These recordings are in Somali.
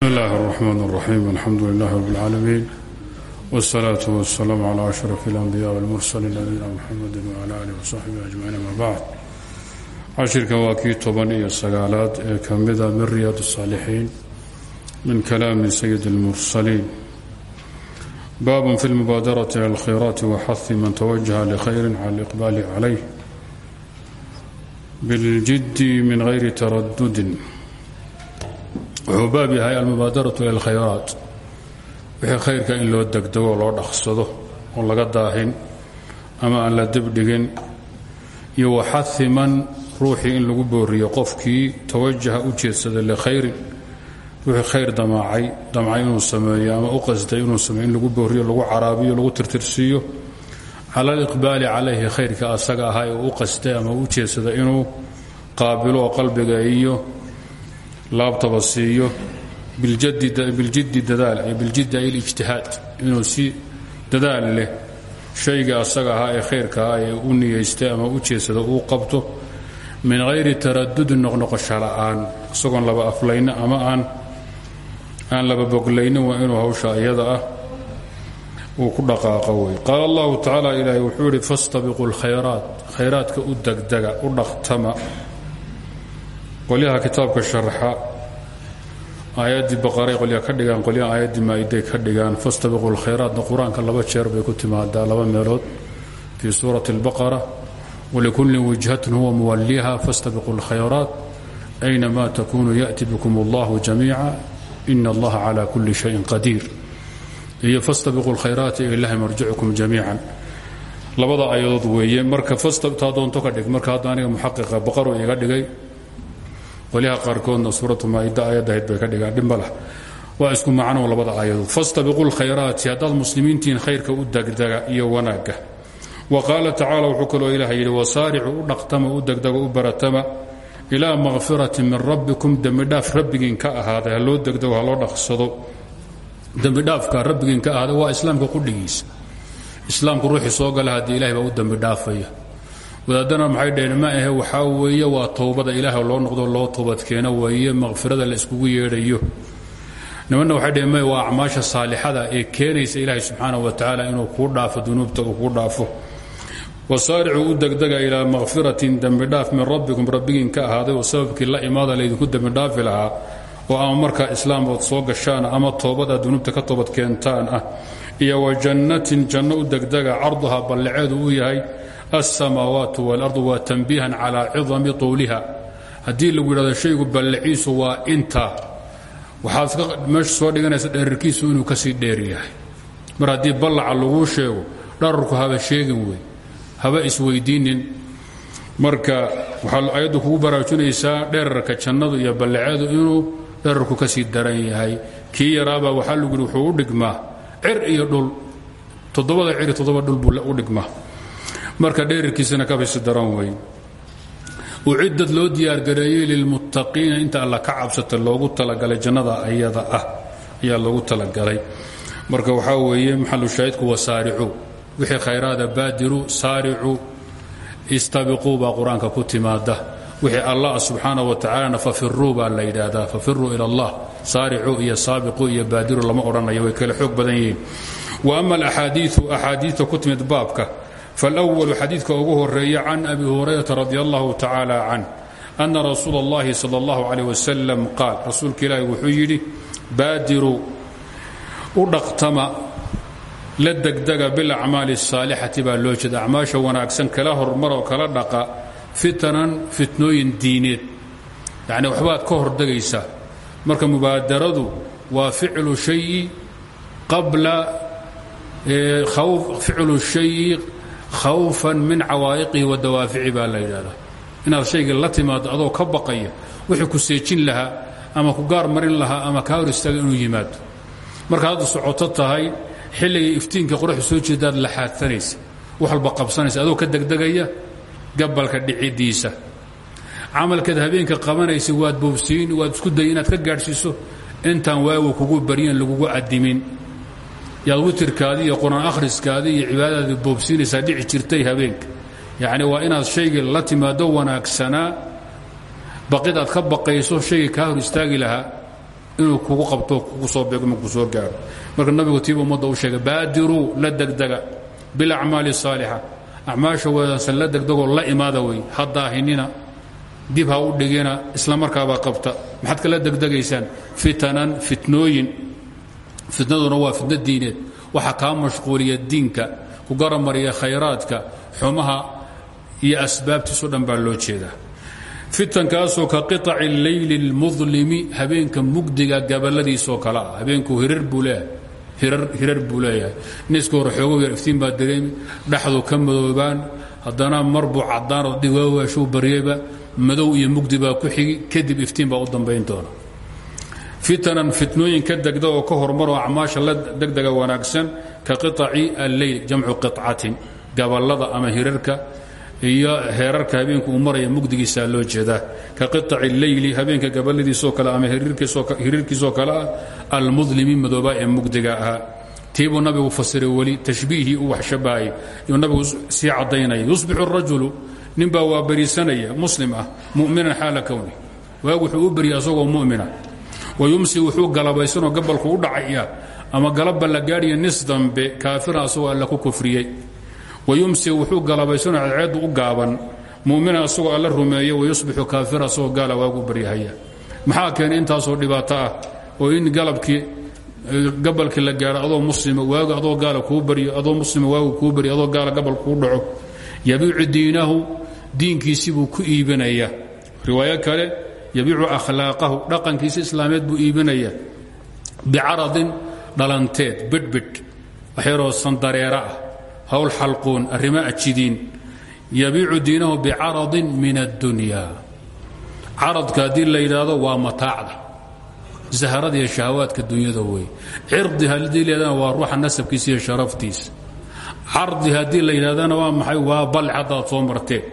بسم الله الرحمن الرحيم الحمد لله رب العالمين والصلاة والسلام على أشرف الأنبياء والمرسلين نبينا محمد وعلى آله وصحبه أجمعين أما بعد cashirkan waa kii toban iyo sagaalaad ee ka mida min riyaad الصاalixiin min kalaami sayid الmursaliin baab fi اlmubaadaraةi ilى اlkhayraati waxahi man twajaha lkhayri cala اliqbaali calayh biاljidi min غayri taradudin wuxuu baab yahay almubaadaratu ila alkhayraat wixii khayrka in loo degdego loo dhaqsado oo laga daahin ama aan la dibdhigin iyo waxahi man in lagu booriyo qofkii tawajaha u jeedsada likhayrin ruuxii khayr damaacay damcay inuu sameeyo ama u qasday inuu sameeyo in lagu booriyo lagu caraabiyo lagu tirtirsiiyo. Cala aliqbaali calayhi khayrka asaga ahaa ee u qasday ama u jeedsada inuu qaabilo qalbiga iyo laabtaba siiyo biljiddi dadaal biljiddi ay lijtihaad inuu si dadaal leh shayga asaga ahaa ee khayrka ah ee u niyaystay ama u jeedsada uu qabto min hayri taradudin noqnoqosho la'aan isagoon laba aflaynin ama aan aan laba boglaynin waa inuu hawsha iyada ah uu ku dhaqaaqo wey qaala allahu tacaala ilaahay wuxuu yidhi fastabiquu lkhayraat u degdega u dhaqtama. Qolyaha kitaabka sharxa aayaddii baqaray qolya ka dhigaan qolyaha aayaddii maa'iday ka dhigaan fastabiquu lkhayraatna qur'aanka laba jeer bay ku timaadaa laba meelood. Fii suurati اlbaqara walikullin wijhatun huwa muwaliha fastabiquu lkhayraat aynama takunuu ya'ti bikum allahu jamiica ina allaha cala kulli shayin qadiir. Iyo fastabiquu lkhayraati ilahi marjicukum jamiican. Labada aayadood weeye marka fastabtaa doonto ka dhig marka aniga muxaqiqa baqaru iga dhigay qolyaha qaarkoodna suuratu maaida aayadahayd bay ka dhigaan dhimbalah waa isku macno labada aayadood. Fastabiquu lkhayraati haddaad muslimiintiin khayrka u degdega iyo wanaagga. Wa qaala tacaala wuxuu kaloo ilaah yidhi wasaaricuu u dhaqtama u degdego u baratama ilaa makfiratin min rabbikum. Dembidhaaf rabbigiin ka ahaaday ha loo degdego loo dhaqsado. Dembidhaafka rabbigiin ka ahaaday waa islaamka qudhigiisa. Islaamku ruuxii soo gala haddii ilahay baa u dembidhaafaya wadaadana maxay dhaheen ma ahe weeye waa towbada ilaah loo noqdo loo toobadkeeno weeye maqfirada la iskugu yeedhayo. Nimanna waxay dhaheen waa acmaasha saalixada ee keenaysa ilaahay subxaanahu wa tacaala inuu kuu dhaafo dunuubta uu dhaafo. Wasaaricuu u degdega ilaa makfiratin dembidhaaf min rabbikum rabbigiin ka ahaaday oo sababkii la imaada laydinku dembidhaafi lahaa oo ama markaa islaam ood soo gashaan ama toobad dunuubta ka toobad keentaan ah iyo wa jannatin janno u degdega carduhaa ballaceedu uu yahay alsamaawaatu waalardu waa tanbiihan calaa cidami tuuliha haddii lagu yidhahdo shaygu ballaciisu waa intaa waxaad meesha soo dhiganaysa dherarkiisu inuu ka sii dheer yahay mar haddii ballaca laguu sheego dhararku haba sheegin wey haba isweydiinin marka waxaa ayaddu kugu baraarujinaysaa dherarka jannadu iyo ballaceedu inuu dherarku ka sii daran yahay kii yaraabaa waxaa lagu yidhi wuxuu u dhigmaa cir iyo dhul toddobada cir iyo toddoba dhul buu u dhigmaa marka dheerarkiisana kabasi daran wey ucidad loo diyaargareeyey lilmuttaqiina inta alla ka cabsata loogu talagalay jannada ayada ah ayaa loogu talagalay. Marka waxaa weeye maxalu shaahidku wasaaricuu wixii khayraada baadiru saaricuu istabiquu baa qur'aanka ku timaada wixii allah subxaana wa tacaalana fafiruu baa la yidhaahdaa fafiruu ila allah. Saaricuu iyo saabiquu iyo baadiru lama odhanayo way kale xoog badan yihiin. Wa ama alaxaadiiu axaadiidta ku timid baabka فالأول xadiidka ugu horeeya can أbi هurayرaةa رضي الله تaعالى عنه أن رasuul الlahi slى الlaه عليه وسلم qaal rasuulka ilaahi wuxuu yidhi baadiruu u dhaqtama la degdega biاlأcmaali الصaalixati baa loo jeeda acmaasha wanaagsan kala hormaroo kala dhaqa fitanan fitnooyin diineed yani waxbaad ka hordegaysaa marka mubaadaradu waa ficlu شhayi qabla ficlu الشhayi khawfan min cawaa'iqihi wa dawaafici baa la yidhahdaa inaad shayga la timaado adoo ka baqaya wixii ku seejin lahaa ama ku gaar marin lahaa ama kaa hor istaaga inuu yimaado. Marka hadda socoto tahay xilligay iftiinka qoraxdu soo jeedaad la xaadsanaysa wax walba qabsanaysa adoo ka degdegaya gabalka dhicidiisa. Camalkeed habeenka qabanaysa waad boobsiin waad isku day inaad ka gaadhsiiso intaan waagu kugu baryan lagugu adimin yaad witirkaadii iyo qur'aan akhriskaadii iyo cibaadadaadii boobsiinaysaa dhici jirtay habeenka. Yacni waa inaad shaygii la timaado wanaagsanaa baqid aad ka baqayso shaygii kaa hor istaagi lahaa inuu kugu qabto kugu soo beego markuu soo gaaro. Marka nabigu tiiba ummadda u sheegay baadiruu la degdega bilacmaali saalixa. Acmaasha wanaagsan la degdegoo la imaada wey ha daahinina dib ha u dhigina isla markaabaa qabta. Maxaad kala degdegaysaan? Fitanan fitnooyin fitnaduna waa fitno diineed waxa kaa mashquuliya diinka ku garamariya khayraadka xumaha iyo asbaabtiiso dhan baa loo jeedaa fitankaasoo ka qiطaci اleyli اlmudlimi habeenka mugdiga gabaladiisoo kale ah habeenku hirar buu leeyahay hirar buu leeyahay niska hore xoogo yar iftiin baa dareemi dhexdu ka madoobaan haddana marbuu caddaanoo dhiwaawashuu baryayba madow iyo mugdi baa ku xigi kadib iftiin baa u dambayn doona fitanan fitnooyin ka degda oo ka hormaroo acmaasha la degdega wanaagsan ka qiطaci alleyl jamcu qiطcatin gabalada ama hirarka iyo heerarka habeenku uu maraya mugdigiisaa loo jeedaa ka qiطaci leyli habeenka gabaladiisoo kale ama hiriirkiisoo kale ah almudlimi madoobaa ee mugdiga ahaa tiibuu nabigu fasiray weli tashbiihii u wax shabahay yuu nabigu sii caddaynaya yusbixu rajulu ninbaa waa beriisanaya muslim ah mu'minan xaala kowni waagu wuxuu u beryay asagoo mu'mina wayumsi wuxuu galabaysanoo gabalku u dhacaya ama galabba la gaadhiya nis dambe kaafiran asagoo alla ku kufriyey. Wayumsi wuxuu galabaysanoo cadceeddu u gaaban. Mu'minan asagoo alla rumeeya wayusbixu kaafira asagoo gaala waagu baryahaya maxaa keenay intaasoo dhibaato ah? Oo in galabkii gabalkii la gaaro adoo muslima waagu adoo gaala kuu baryo adoo muslima waagu kuu baryo adoo gaala gabal kuu dhaco. Yabiicu diinahu ku iibinaya riwaayo kale yabiicu akhlaaqahu dhaqankiisa islaameed buu iibinaya bicaradin dhalanteed bidhbidh waxyaroo sandareera ah hawl xalquun arrimo ajidiin. Yabiicu diinahu bicaradin min addunya. Caradka haddii la yidhaahdo waa mataacda zaharada iyo shahawaadka dunyada wey cirdi haddii layidhahdana waa ruuxa nasabkiisa iyo sharaftiisa. Cardi haddii la yidhahdana waa maxay? Waa balc haddaad soo marteen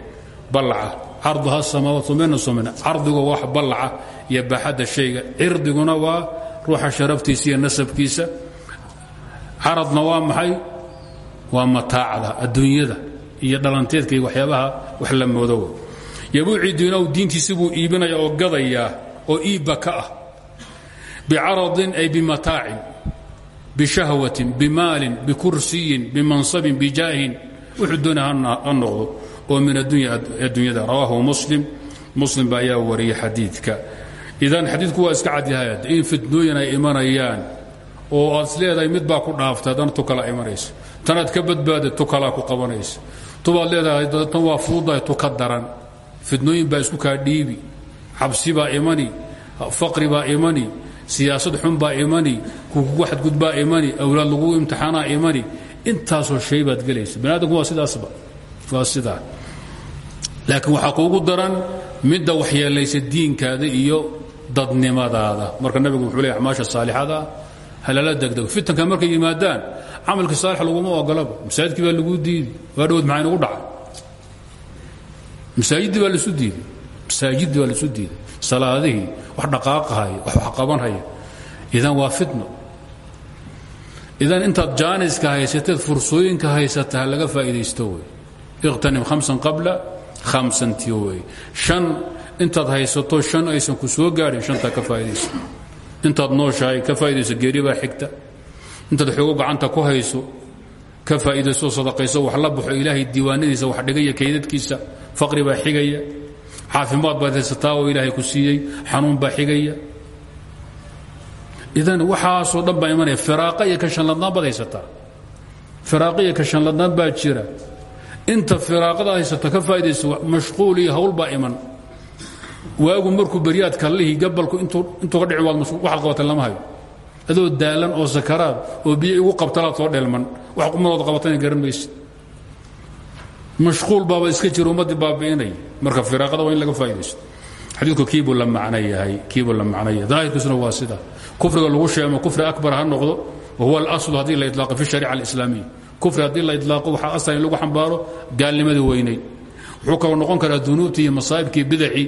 balca carduha samaawaat somayna somayna cardigu wax ballaca iyo baaxadda shayga. Cirdiguna waa ruuxa sharaftiisa iyo nasabkiisa. Caradna waa maxay? Waa mataacda adduunyada iyo dhalanteedka iyo waxyaabaha wax la moodow. Yabuuci diinahu diintiisi buu iibinaya oo gadayaa oo iibba ka ah. Bicaradin ay bimataacin bishahwatin bimaalin bikursiyin bimansabin bijaahin. Wuxuu doona ha noqdo oo min addunyada. Rawaahu muslim. Muslim ba ayaa wariyay xadiidka. Idan xadiidku waa iska cadyahay in fitnooyin ay imanayaan oo aad is leedahay mid baa ku dhaaftay haddana tu kala imanaysa tanaad ka badbaada tu kalaa ku qabanaysa tubaad leedahay tan waa fududahay tu ka daran. Fitnooyin baa isku kaa dhiibi. Xabsi baa imani. Faqri baa imani. Siyaasad xun baa imani. Kukugu xadgudbaa imani. Awlaad lagu imtixaanaa imani. Intaasoo shay baad gelaysa. Baniadamku waa sidaasba. Waa sidaa laakiin waxaa kuugu daran midda waxyeelaysa diinkaada iyo dadnimadaada. Marka nabigu wuxuu leey acmaasha saalixada halala degdego fitanka markay yimaadaan camalkii saalix laguma ogolaba masaajidkii baa laguu diidi waa dhowod maxaa inagu dhacay masaajiddii baa laisu diiday masaajiddii baa laisu diiday salaadihii wax dhaqaaqahaya wax waxqabanhaya idan waa fitno. Idan intaad jaaniska haysateed fursooyinka haysata ha laga faa'iidaysto wey iqtanim hamsan qabla khamsantii wey shan intaad haysato shan aysan ku soo gaadhin shantaa ka faa'idayso intaad nooshahay ka faa'idayso geeri baa xigta intaad xoogo gacanta ku hayso ka faa'iidayso sadaqayso wax la baxo ilaahay diiwaanadiisa wax dhigaya kaydadkiisa faqri baa xigaya caafimaad baad haysataa oo ilaahay ku siiyey xanuun baa xigaya idan waxaasoo dhan baa imanaya firaaqa iyo kashanladnaan baad haysataa firaaqa iyo kashanladnaan baa jira inta firaaqada haysata ka faa'idaysa mashquul iyo hawl baa iman. Waagu markuu beryaad kallihii gabalku intuu ka dhici waad waxaad qabata lama hayo. Adoo daalan oo sakaraad oo biyo igu qabtalaad soo dheelman. Wax qumadood qabatana garan mashquul baaba iska jira ummaddii baabi'inaya marka firaaqada waa in laga faa'idaysto xadiidku kiibuu la macno yahay kiibuu la macno yahay. Daahirkiisuna waa sida. Kufriga lagu sheego kufri akbar ha noqdo wahuwa alaslu haddii la idlaaqo fi shariica alislaamiya kufri haddii la idlaaqo waxaa asal in lagu xambaaro gaalnimadii weynayd wuxuu kaloo noqon karaa dunuubtii iyo masaa'ibkii bidacii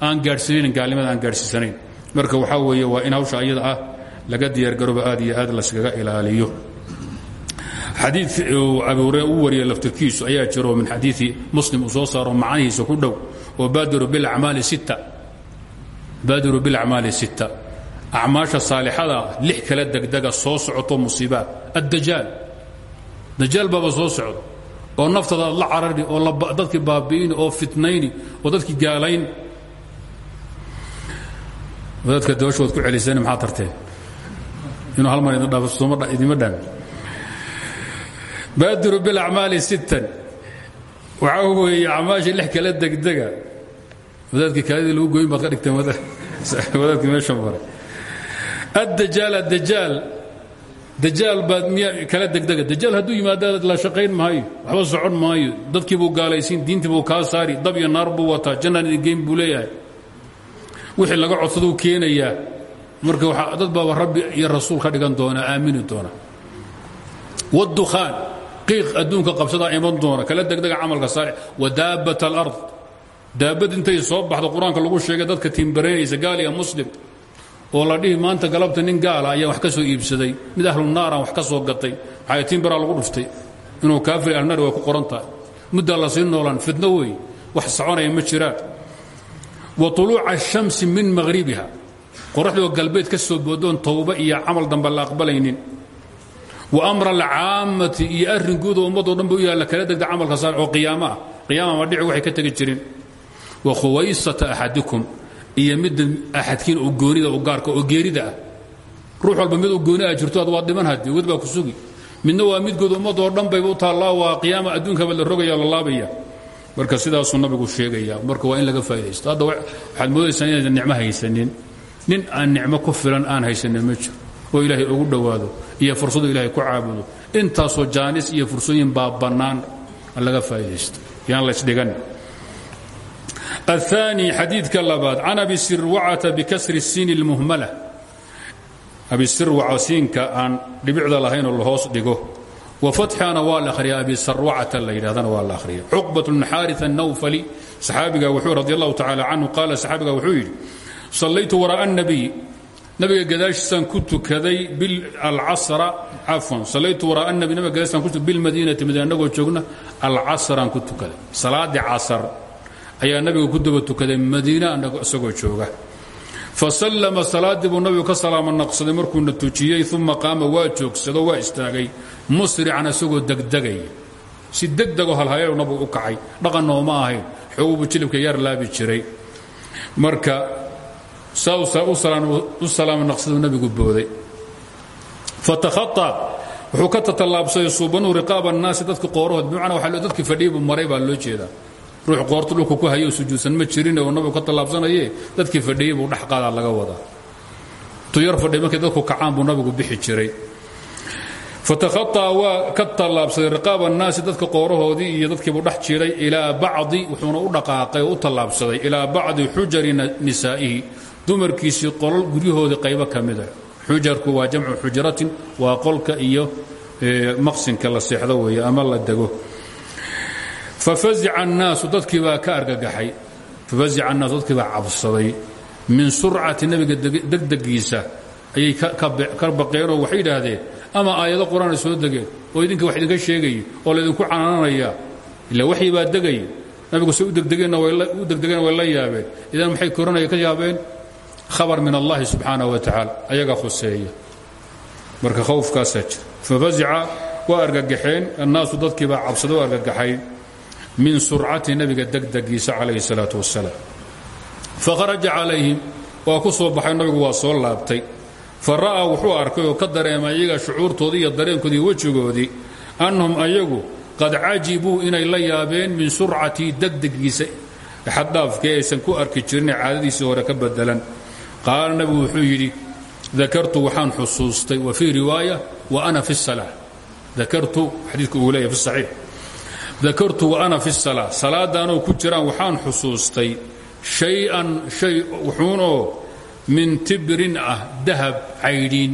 aan gaadhsiinayn gaalnimada aan gaadhsiisanayn. Marka waxaa weeye waa in hawsha ayada ah laga diyaargarooba aad iyo aad laskaga ilaaliyo. Xadii abi hurere uu wariyey laftirkiisu ayaa jiro min xadiii muslim uu soo saaro macnihiisa ku dhow oo baadiru bilacmaali sitta. Acmaasha saalixada lix kala degdega soo socoto musiibaad. Addajaal dajaal baaba soo socda oo naftada aad la carari oo dadkii baabi'ini oo fitnayni oo dadkii gaalayn. Wadaadka dabashood ku celiseen maxaa tarteen inuu hal mar idima dhaan baadiru bilacmaali sittan. Waxaa weeye acmaasha lix kala degdega. Wadaadkii kaadidii lagu goyn baad ka dhigteen wadaadkii meesha maray addajaal addajaal dajaal baad miya kala degdega. Dajaal hadduu yimaada la shaqayn maayo waxba socon maayo. Dadkii buu gaalaysiin diintii buu kaa saari dab iyo naar buu wataa jannaan idingeyn buu wixii laga codsaduu keenayaa. Marka dad baaba rabbi iyo rasuul ka dhigan doona aamini doona. Wاdukhaan qiiq adduunka qabsadaa iman doona kala degdega camalka saalix wadaabat alard daabad intay soo baxdo qur'aanka lagu sheegay dadka tiimbaraynaysa gaal iyo muslim oo la dhihi maanta galabta nin gaala ayaa wax ka soo iibsaday. Mid ahlu naaraan wax ka soo gatay. Xaytiin baraa lagu dhuftay. Inuu kaafir alnar way ku qoran tahay. La sii noolaan fidno wey. Wax soconaya ma jiraan wa tuluuca ashamsi min maghribiha. Qoraxdoo galbeed ka soo boodoon towba iyo camal dambe la aqbalaynin. Wa amra alcaammati iyo arrin guuda ummadoo dhan u yaalla kala degda camalka saar oo qiyaama ah qiyaama ma dhici ka tegi jirin. Wa khuwaysata axadikum iyo midda axadkiin oo goonida oo gaarka oo geerida ah. Ruux walba mid u gooni ah jirto waa dhiman haddi wad baa ku sugi. Midna waa midgood ummadoo dhan bayba u taallaa waa qiyaama adduunkaba la rogaya la laabaya. Marka sidaasuu nabigu sheegaya marka waa in laga faa'idaysto hadda waxaad moodaysaa inaydan nicmo haysanin. Nin aan nicmo ku filan aan haysanin ma jiro. Oo ilaahay ugu dhowaado iyo fursadu ilaahay ku caabudo. Intaasoo jaanis iyo fursooyin baa bannaan. Laga faa'idaysto yaan laysdhigan الثاني xadiidka labaad can abi sirwacata bikasri الsiin اlmuhmala abi sirwaca siinka aan dhibicda lahaynoo lahoos dhigo wafatxana waa la ahriya abi sarwacata la yidhahdana waa la ahriya cuqbat bn xaari الnawfali saxaabiga wuxuu radi allahu tacala canhu qaala saxaabiga wuxuu yidhi sallaytu waraa'a الnabiy nabiga gadaashiisaan ku tukaday alcasra cafwan sallaytu waraa'a الnabiy nabiga gadaashiisaan ku tukaday bilmadiinati madiina annagoo joogna alcasraan ku tukaday salaadii casar ayaa nabiga ku daba tukaday madiina isagoo jooga. Fasallama salaaddii buu nabigu ka salaamo naqsaday markuuna tujiyey uma qaama waa joogsado waa istaagay musrican isagoo degdegaya si degdegoo halhayalu nabigu u kacay dhaqanna uma ahayn xoogubu jilibka yar laabi jiray. Marka saa u salaamo naqsaduu nabigu booday. Fatakhaa wuxuu ka tatallaabsaday suubanuu riqaaba annaasi dadka qoorahood bimacnaa dadkii fadhiyay buu maray baa loo jeedaa ruux qoortu dhulka ku hayo sujuudsan ma jirin oo nabigu ka tallaabsanaye dadkii fadhiyey buu dhex qaadaa laga wadaa. Tuyar fadhiy markay dadku kacaan buu nabigu bixi jiray. Fatakhaطaa waa ka tallaabsaday riqaaba annaasi dadka qoorahoodii iyo dadkiibuu dhex jiray ilaa bacdi wuxuuna u dhaqaaqay oo u tallaabsaday ilaa bacdi xujari nisaa'ihi. Dumarkiisii qolol guryahoodii qaybo ka mida xujarku waa jamcu xujratin waa qolka iyo maqsinka la seexdo weeye ama la dego fafazica annaasu dadkii baa ka argagaxay. Fafazica annaasu dadkii baa cabsaday. Min surcati nebiga degdegiisa ayay ka baqeenoo waxay yidhaahdeen ama aayado qur'aan ay soo degeen oo idinka wax idinka sheegaya oo laydinku canaananaya. Ila waxyi baa degaya nabigu se u degdegeenna way la yaabeen. Idan maxay koranaya ka yaabeen? Khabar min allahi subxaanaه wa tacaala ayaga khuseeya. Marka min surcati nabiga degdegiisa alayhi salaatu wasalaam fakharaja calayhim waa ku soo baxay nabigu waa soo laabtay. Fa ra'aa wuxuu arkay oo ka dareemay iyaga shucuurtoodii iyo dareenkoodii wejigoodii annahum ayagu qad cajibuu inay la yaabeen min surcatii degdegiisa. Xaddhaafkee aysan ku arki jirinee caadadiisii hore ka bedelan. Qaala nabigu wuxuu yidhi dakartu waxaan xusuustay wa fii riwaaya wa ana fi salaa dakartu xadiidku uu leeyahy dakartu ana fi الsalaa salaadaanoo ku jiraan waxaan xusuustay shay-an shay wuxuunoo min tibrin ah dahab caydhiin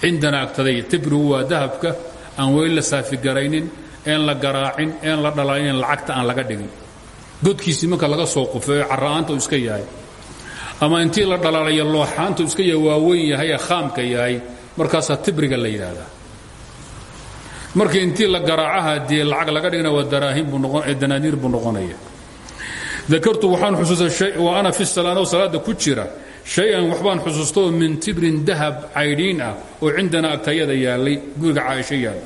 cindana agtaday tibrigu waa dahabka aan weli la saafigaraynin een la garaacin een la dhalaalin lacagta aan laga dhigin. Godkiisii marka laga soo qufeeyo carra'aanta iska yahay. Ama intii la dhalaalayo looxaanta uu iska yahay waa weyn yahay ee khaamka yahay markaasaa tibriga la yidhaahdaa markii intii la garaacaha dee lacag laga dhigna waa danaaniir buu noqonaya. Dakartu waxaan xusuustay wa ana fi salaano salaada ku jira shay-an waxbaan min tibrin dahab caydhiin ah oo cindana agtayada yaallay guriga caaisho yaalla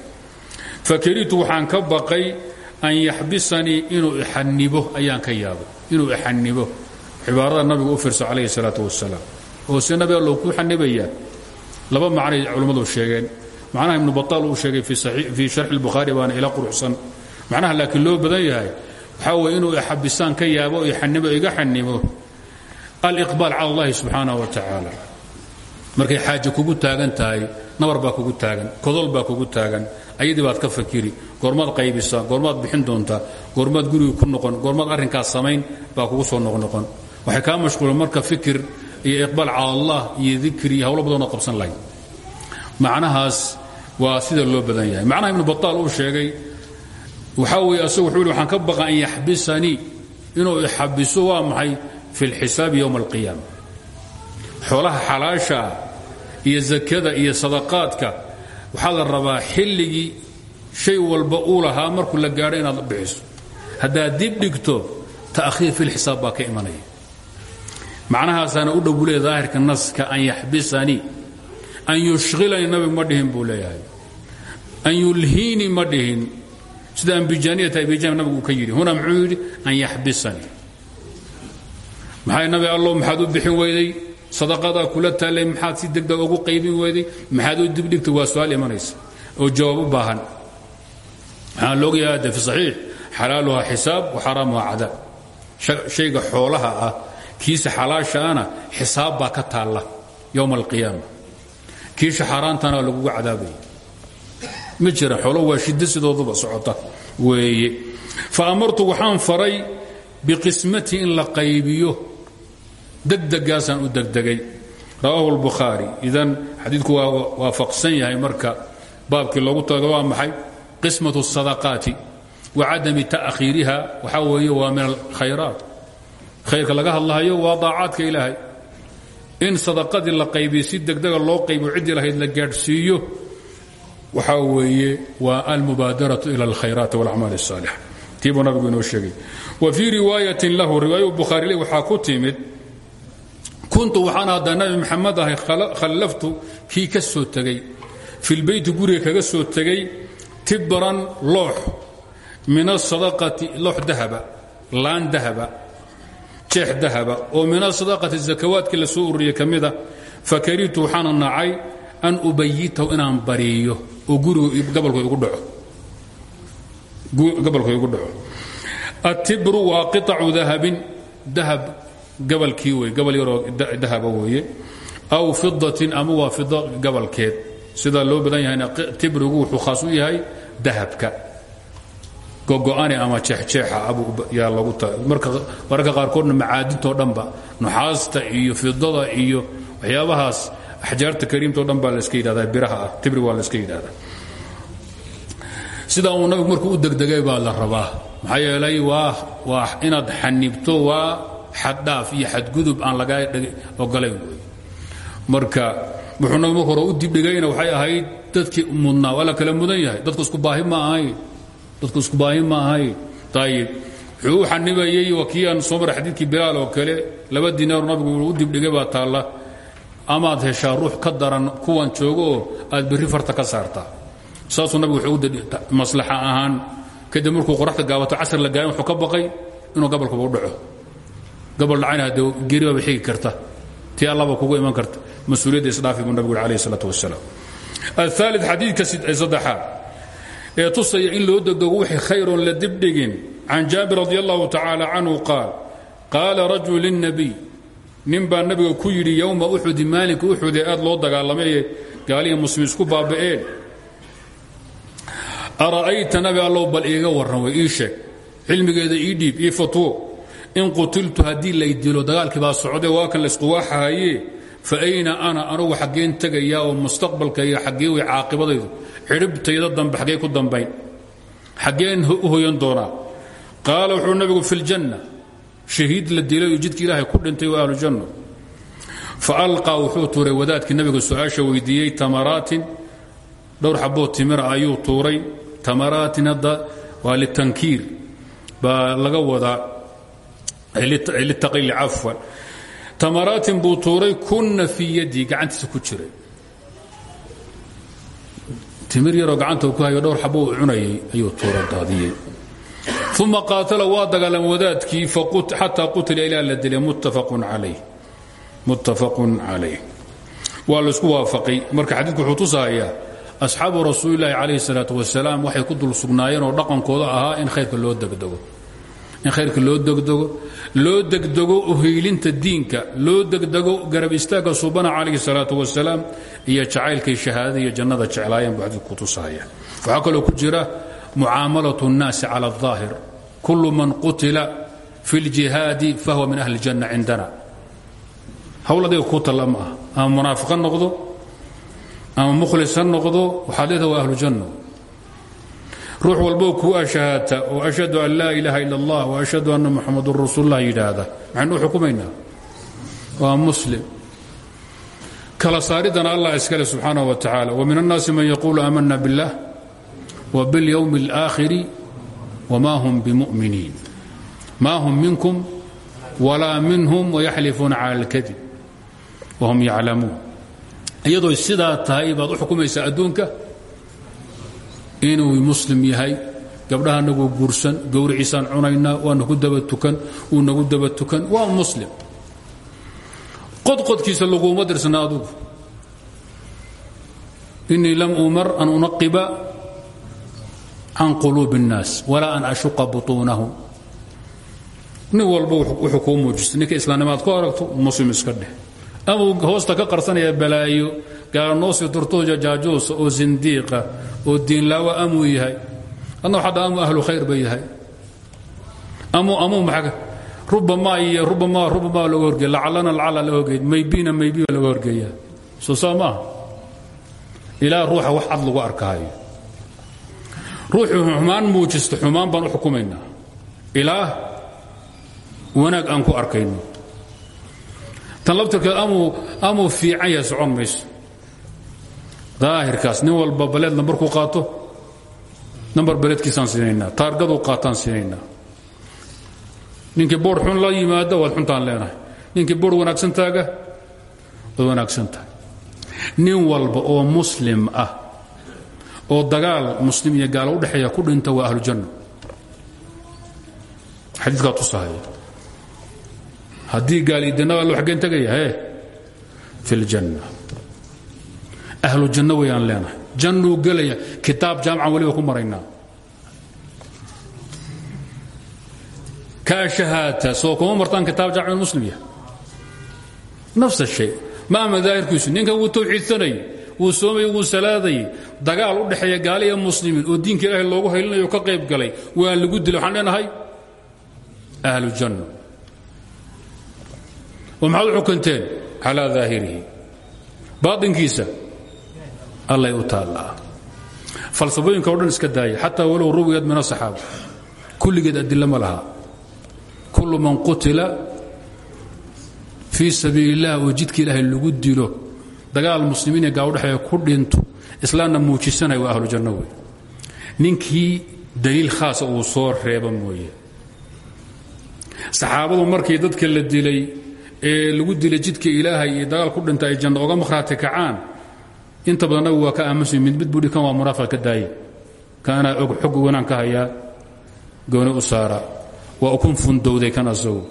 waxaan ka baqay an yaxbisanii inuu ixanibo ayaan ka yaabay inuu ixanibo cibaarada nabigu u fiirso calayhi salaatu wasalaam oo se nabi allow kuu xanibayaa laba macnay culimmadu sheegeen macnaha ibnu bataal uu sheegay fii sharxi lbukhaari baana ila quruxsan. Macnaha laakiin loo badan yahay waxaa weye inuu ixabisaan ka yaabo ixanibo iga xanibo aliqbaal cala allahi subxaanaه wa tacaala. Markay xaaje kugu taagan tahay nabar baa kugu taagan kodol baa kugu taagan ayadii baad ka fakiri goormaad qaybisaa goormaad bixin doontaa goormaad guriga ku noqon goormaad arrinkaas samayn baa kugu soo noqnoqon waxay kaa mashquulen marka fikir iyo iqbaal cala allah iyo dikri iyo hawlo badanoo qabsan lahayd. Macnahaas waa sida loo badan yahay. Macnaha ibnu bataal uu sheegay waxaa weeye asagu wuxuu waxaan ka baqa an yaxbisanii inuu ixabiso waa maxay? Fi اlxisaabi yowma alqiyaama xoolaha xalaashaa iyo zakada iyo sadaqaadka waxaa la rabaa xilligii shay walba uu lahaa markuu la gaadho inaad bixiso. Haddaad dib dhigto ta'khiir fi lxisaab baa ka imanaya. Macnahaasaana u dhow buu leeya daahirka naska an yaxbisanii an yushhilanii nabigu ma dhihin an yulhiinii ma dhihin. Sida ambijaaniyata abijaan nabigu ka huna muxuu an yaxbisanii maxay nabi allow maxaad u bixin weyday? Sadaqadaa kula taallay maxaad si degdeg ugu qaybin weyday? Maxaad u dibdhigtay? Waa su'aal imanaysa. Oo jawaab u baahan. Maxaa loogayaa de fi saxiix xalaaluhaa xisaab wa xaraamuhaa cadaab. Shayga xoolaha ah kiisa xalaashaana xisaab baa ka taalla yowma alqiyaama kiisha xaaraantana lagugu cadaabaya ma jira xoolo waa shiddo sidooduba socota weeye fa amartu waxaan faray biqismatii in la qaybiyo degdegaasaan u degdegay rawaahu اlbukhaari idan xadiidku waa waafaqsan yahay marka baabkii loogu taga waa maxay qismaة الsadaqaati wa cadami ta'khiiriha waxaa weeye waa min alkhayraat khayrka laga hadlahayo waa daacaadka ilaahay in sadaqadii la qaybiyo degdega loo qaybo ciddii lahayd la gaadhsiiyo waxaa weeye waa almubaadaratu ila alkhayraati walacmaali الsaalixa tii buu nabigu inoo sheegay. Wa fii riwaayatin lahu riwaaya bukhaari le waxaa ku timid kuntu waxaan haddaa nabi maxamed ahay khallaftu kii ka soo tegey fi guriga kaga soo tegey tibran loox min asadaqati loox dahaba laan dahaba jeex dahaba oo min asadaqati zakawaadkii la soo ururiyey ka mida fakarihtu waxaana nacay an ubayitahu inaan bariiyo oo gurigu gabalku igu dhaco. Atibru waa qiطacu dahabin dahab gabalkii wey gabal yaroo dahaba weeye. Aw fidatin ama waa fido gabalkeed. Sidaa loo badan yahayna tibrigu wuxuu khaas u yahay dahabka gogo'ane ama jeexjeexa yaa lagu mararka qaarkoodna macaadintoo dhanba nuxaasta iyo fidada iyo waxyaabahaas axjaarta kariimtao dhan baa laska yidhahdaa biraha ah tibri waa laska yidhahdaa. Sidaa uu nabigu markuu u degdegay baa la rabaa. Maxaa yeelay waa waa inaad xanibto waa xaddhaaf iyo xadgudub aan lagaa ogolayn wey marka wuxuu nabigu marka hore u dibdhigayna waxay ahayd dadkii mudnaa waa la kala mudan yahay. Dadku isku baahi ma ahayn dadku iskubahin ma ahay. Ayib wuxuu u xanibayey waa kii aan soo mara xadiidkii bilaal oo kale. Laba dinaar nabigu u dibdhigay baa taalla. Amaad heshaa ruux ka daran kuwan joogo oo aad berri farta ka saartaa saasuu nabigu wuxuu maslaxa ahaan. Kadib markuu qoraxda gaabato casr la gaayan wuxuu ka baqay inuu gabalkuba u dhaco. Gabal dhacayna haddee geeribaaba xigi karta. Tii allaba kugu iman karta. Mas'uuliyadda isdhaafi buu nabigu yhi alayh isalaatu wasalaam aali xadiidka saddexaad ee tusaya in loo degdego wixii khayroon la dibdhigin. Can jaabir radi allahu tacaala canhu qaal qaala rajul lلnabiy nin baa nabiga ku yidhi yowma uxudi maalinka uxudee aad loo dagaalamaye gaaliya muslimiin isku baaba'een. Ara'ayta nabi allow bal iiga warran way ii sheeg. Cilmigeeda ii dhiib ii fatwo in qutiltu haddii lay dilo dagaalkii baa socday waa kan laysquwaaxahaye fa ayna ana anugu xaggeen tegayaa oo mustaqbalkayga xaggee way caaqibadaydu xidhibtayda dambe xaggee ku dambayn. Xaggeen u hoyan doonaa. Qaala wuxuu nabigu fi ljanna shahiid la dilay oo jidka ilaahay ku dhintay waa ahlujanno fa alqaa wuxuu tuuray wadaadkii nabiga su'aasha weydiiyey tamaraatin dhowr xaboo timira ayuu tuuray. Tamaraatin hadda waa litankiir baa laga wadaa litaqili cafwan tamaraatin buu tuuray kunna fii yadii gacantiisa ku jiray timir yaroo gacanta ku hayo dhowr xabo uu cunayay ayuu tuura daadiyey. Uma qaatala waa dagaalam wadaadkii xataa qutila ilaa la dilay muttafaqun calayh. Waa la isku waafaqay. Marka xadiidku wuxuu tusahayaa asxaabu rasuulilaahi calayhi salaatu wasalaam waxay ku dul sugnaayeen oo dhaqankooda ahaa in khayrka loo degdego in khayrka loo degdego loo degdego uhiilinta diinka loo degdego garab istaagga subana calayhi salaatu wasalaam iyo jacaylkay shahaadada iyo jannada jeclaayeen buu xadiidku tusahaya waxaa kaloo ku jira mucaamalaة الnaasi calى الظaahir kul man qutila fi اljihaadi fahuwa min ahli اljanna cindana hawl adiga ku talla ma ah ama munaafiq ha noqdo ama mukhlis ha noqdo waxaad leedaha waa ahlu janno ruux walboo kuu ashahaata oo ashhadu an laa ilaaha ila اllah وashhadu anna muxamadun rasuul lah yidhaahda maxaynu u xukumaynaa waa muslim kala saaridana allah iskale subxaanaه wa tacaala wmin الnaasi man yaquulu aamana biاllah وباليوم الآخر وما هم بمؤمنين ما هم منكم ولا منهم ويحلفون على الكذب وهم يعلمون iyadoo sidaa tahay baad u xukumaysaa adduunka inuu muslim yahay gabdhaha nagu guursan gowriciisaan cunaynaa waa nagu daba tukan uu nagu daba tukan waa muslim qodqodkiisa laguma dirsana adugu inii lam umar an unaqiba can quluub الnaas walaa an ashuqa buطuunahum nin walba wuxuu kuu muujistay ninka islaamnimaad ku aragto muslim iska dheh amau hoosta ka qarsanaya balaayo gaalanoosii turtuuja jaajuusa oo sindiiqa oo diinlaawa amuu yahay. Adna hadda amuu ahlu khayr ba yahay. Amuu amuu maxaa rubamaa iyo rubamaa rubamaa laga horgeeya. Lacalana lacala laga horgeeya. Maybina maybiba laga horgeeyaa soo saa maaha ruuxa wax cad lagu arkaayo. Ruuxuu xumaan muujisto. Xumaan baan u xukumaynaa. Wanaag aan ku arkayno. Tan labtirkeed amuu fiican yahay socon daahirkaas nin walba baleed nambarkuu qaato nambar baleedkiisaan siinaynaa taargaduu qaataan siinaynaa. Ninkii boor xun la yimaado waad xuntaan leenahay. Ninkii boor wanaagsan taaga waad wanaagsan tahay. Nin walba oo muslim ah oo dagaal muslim iyo gaalo u dhexeeya ku dhinta waa ahlu janno xadiikaa tusahaya haddii gaaliidinaba allo xaggeen tegaya hee fi ljanna ahlu janno wayaan leenahay. Jannuu gelaya kitaab jaamican weliba ku maraynaa. Kaa shahaata soo kuma martaan kitaab jaamic muslim yah nafs shay. Ma ama daahirkiisu ninkan wuu tawxiidsanayay wuu soomayey wuu salaadayey dagaal u dhexeeya gaali iyo muslimiin oo diinka ilaahay loogu haylinayo ka qayb galay waa lagu dilay waxaan leenahay? Ahlu janno oo maxaad u xukunteen? Calaa daahirihi. Baaطinkiisa allay u taallaa falsafooyinka o dhan iska daaya xataa walow ruwiyad min asaxaaba kulligeed adilo ma kullu man qutila fii sabiili اllah oo jidka dilo. Dagaal muslimiin ee gaa udhexeeya ku dhinto islaamna muujisanaya waa ahlu janno wey ninkii daliil khaasa soo reeba mooye. Saxaabadu markii dadka la dilay ee lagu dilay jidka ilaahay iyo dagaal ku dhinta ay janno oga makhraati kacaan inta badan nabigu waa ka aamusan mid mid buhi kan waa munaafiq ka daaye. Kaanaa og xog wanaan ka hayaa gooni u saara. Waa ukun fundowday kan asagu.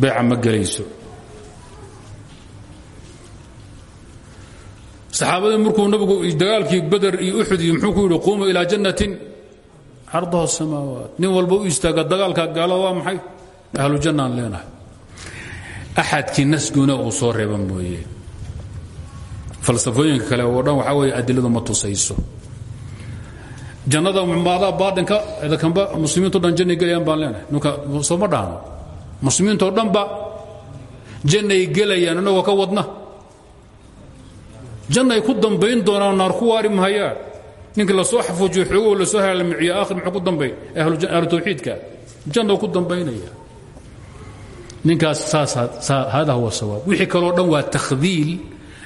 Beeca ma gelayso. Saxaabadii markuu nabigu dagaalkii bader iyo uxud iyo muxuu ku yidhi quumuu ilaa jannatin. Cardaha samaawaat nin walba u istaaga dagaalka gaalo waa maxay? Ahlu jannaan leenahay. Axadkii nasguna uu soo reeba mooye falsafooyinka kale oo dhan waxaa weeye adiladu ma tusayso. Jannada maadaa baadhinka edakanba muslimiinto dhan jannay gelayaan baan leenahay. Nunka sooma dhahno muslimiintoo dhanba jannay gelayaan annagoo ka wadna. Jannay ku dambayn doonaan naar ku waari mahayaan ninkii la soo xafuujiyo xoogow la soo halmiciyo aakhir muxuu ku dambayn? Ahlu tawxiidka. Jannou ku dambaynaya ninkaas saas hada huwa sawaab. Wixii kaloo dhan waa takhdiil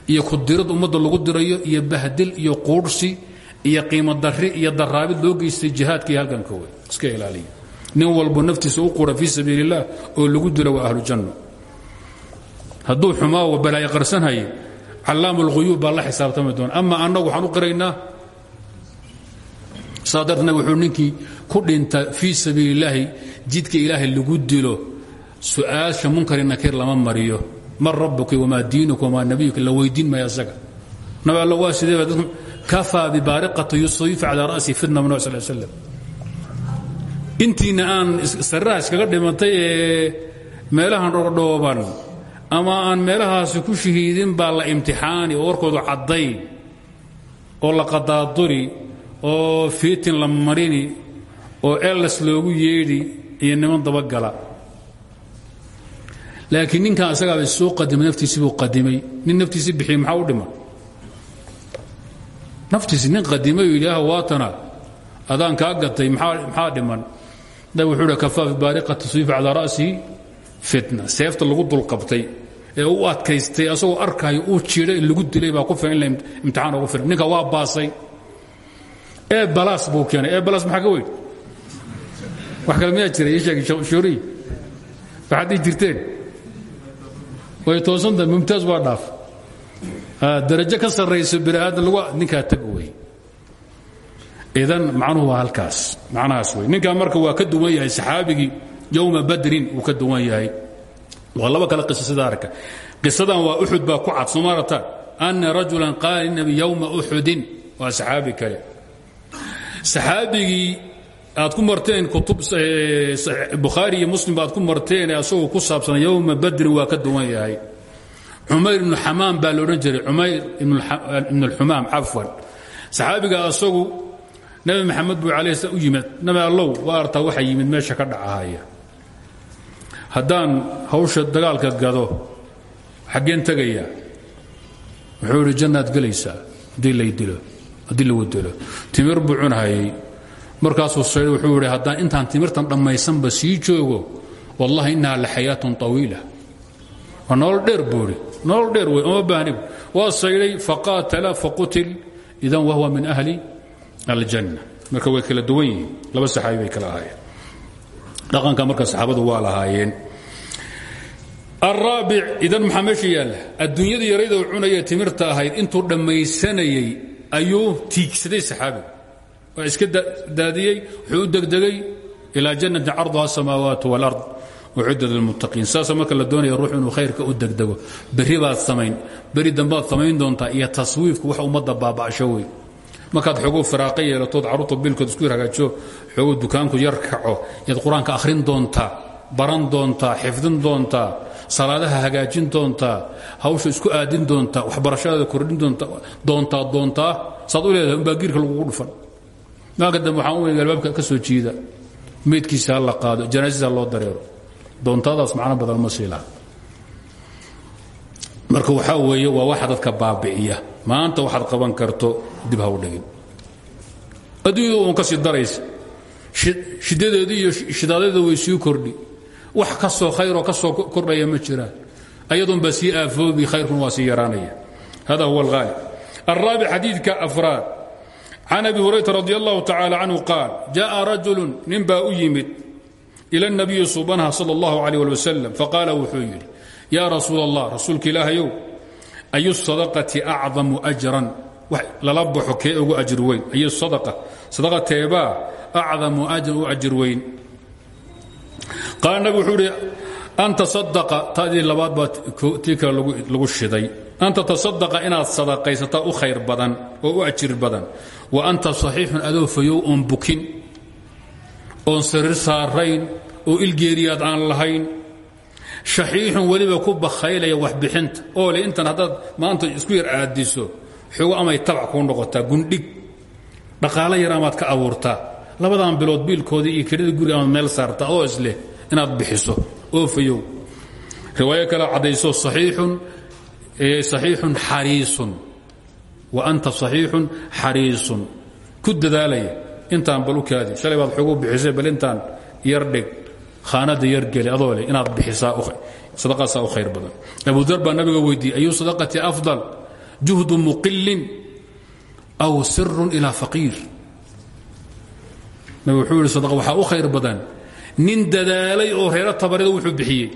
iyo ku dirad ummadda lagu dirayo iyo bahdil iyo quudhsi iyo qiimo darri iyo daraabid loo geystay jihaadka iyo halganka wey iska ilaaliya nin walbo naftiisa u qura fii sabiili اllah oo lagu dilo waa ahlu janno hadduu xumaa balaayo qarsanhaye callaam اlhuyuub baa la xisaabtami doona ama annagu waxaan u qiraynaa saa darteed wuxuu ninkii ku dhinta fii sabiili اllaahi jidka ilaahay lagu dilo su'aasha munkari nakiir lama mariyo man rabuki wamaa diinuka wamaa nabiyuka la weydiin maya asaga. Nabi alla waa sidee kafaa bibaariqati yusayifu calaa ra'si fitna min sal slam intiina aan sariraha iskaga dhimantay ee meelahan dhordhooban ama aan meelahaasi ku shahiidin baa la imtixaani oo warkoodu caddayn oo la qadaaduri oo fiitin la marini oo elas loogu yeedhi iyo niman dabagala laakiin ninkan isagaaba soo qadimay naftiisii buu qadimay. Nin naftiisii bixiyey maxaa u dhiman naftiisi nin qadimay oo ilaah waatana adaan kaa gatay maxaa dhiman? Nabig wuxuu hi kafaa fi baariqati suyuuf calaa ra'sihi fitna. Seefta lagu dulqabtay ee u adkaystay asagoo arkaayo uu jiiday lagu dilay baa ku filan in la imtixaan ugu filan ninka waa baasay. Ee balaas buu keenay. Ee balaas maxaa ka weyn wax kale miyaa jira ii sheeg shuuriy waxaad ii jirteen way toosantahay mumtaaz waa dhaaf. Darajo ka sarrayso bini aadan lagu ninkaa tag wey idan macnuhu waa halkaas. Macnahaas wey ninkaa marka waa ka duwan yahay saxaabigii yowma badrin wuu ka duwan yahay. Waa laba kale qiso sida arka. Qisadan waa uxud baa ku cad sooma aragtaan ana rajulan qaala linabi yowma uxudin waa saxaabi kale. Saxaabigii aad ku marteen kutub bukhaari iyo muslim baad ku marteen asagoo ku saabsan yowma badrin waa ka duwan yahay. Cumayr ibnu xamaam baa loodhan jiray. Cumayr ibn اlxumaam cafwan. Saxaabiga asagu nabi maxamed buu alayh slam u yimid. Nabi allow waa artaa waxa yimid meesha ka dhacahaya haddaan hawsha dagaalka gado xaggeen tegayaa wuxuu idhi jannaad gelaysaa. Haddii lay dilo haddii lagu dilo timir buu cunhayay markaasuu saydh wuxuu idhi haddaan intaan timirtan dhammaysanba sii joogo wallahi innaha la xayaatun طawiila waa nolol dheer buu idhi nolol dheer wey oma baahni. Waa saydhay faqaatala faqutil idan wahwa min ahli aljanna. Marka way kala duwan yihiin. Laba saxaabi bay kala ahaayeen. Dhaqanka marka saxaabadu waa lahaayeen araabic idan maxaa meesha yaalla. Adduunyada yaraydoo cunaya timirta ahayd intuu dhammaysanayey ayuu tiigsaday saxaabigu waa iska daadiyey wuxuu u degdegay ilaa jannati carduha asamaawaat wاlard uciddat lilmuttaqiin saasa marka la doonaya ruux inuu khayrka u degdego berri baad samayn beri dambaad samayn doontaa iyo taswiifku wax ummadda baaba'sho wey markaad xooguu firaaqa yeelatood carruurta biilkood isku hagaajo xooguu dukaanku yar kaco yaad qur'aanka akhrin doontaa baran doontaa xifdin doontaa salaadaha hagaajin doontaa hawsha isku aadin doontaa waxbarashadaada kordhin doontaa doontaa saad u leedahay dhufan maalka dambe waxaan u weega albaabka ka soo jiida. Meydkiisa ha la qaado janaasiisa ha loo dareero. Doontaadaas macno badan ma sii laha marka waxaa weeye waa waxa dadka baabi'iya. Maanta waxaad qaban karto dib ha u dhigin. Adduunyada uun ka sii daraysa. Shiddadeedii iyo shidaadada way sii kordhi. Wax ka soo khayroo ka soo kordhaya ma jiraan. Ayaduun baa sii aafoobi khayrkuna waa sii yaraanaya. Hada huwa alhaali alraabic xadiidka afraad can abi hurayra radi allahu tacala canhu qaal jaءa rajulu nin baa u yimid ila الnabiyi subanaha salى اllahu عalيه ali wasalam faqaala wuxuu yidhi yaa rasuul allah rasuulka ilaahayow ayu sadaqati acdamu ajran lala baxo kee ugu ajir weyn ayu sadaqa sadaqa teebaa acdamu ajran u ajir weyn qaala nabig wuxuu idhi an tasadaqa tadii labaad baa tii kale lagu shiday an tatasadaqa inaad sadaqaysataa u khayr badan oo u ajir badan. Wa anta saxiixun adoo fayow oon bukin oon sarir saarayn oo ilgeeriyaad aan lahayn. Shaxiixun weliba ku bakhaylaya waxbixinta. Oo le intan haddaad maanta isku yar aadiso xogo amay tabac kuu noqotaa gundhig. Dhaqaalo yar amaad ka abuurtaa. Labadan bilood biilkoodii iyo kedhada guriga amaad meel saarta adoo isleh inaad bixiso. Oo fayow riwaayo kale caddayso saxiixun saxiixun xariisun. Wa anta saxiixun xariisun. Ku intaan bal kaadi. Shalay baad xogu bixisay bal intaan yar dhig. Khaanada yar geli adoo inaad bixisaa sadaqaasaa u khayr badan. Abu dar nabiga weydiiyey ayu sadaqati afdal? Juhdu muqilin aw sirun ilaa faqiir. Nabig wuxuu sadaqa waxaa u khayr badan. Nin dadaalay oo reero tabarida wuxuu bixiyey.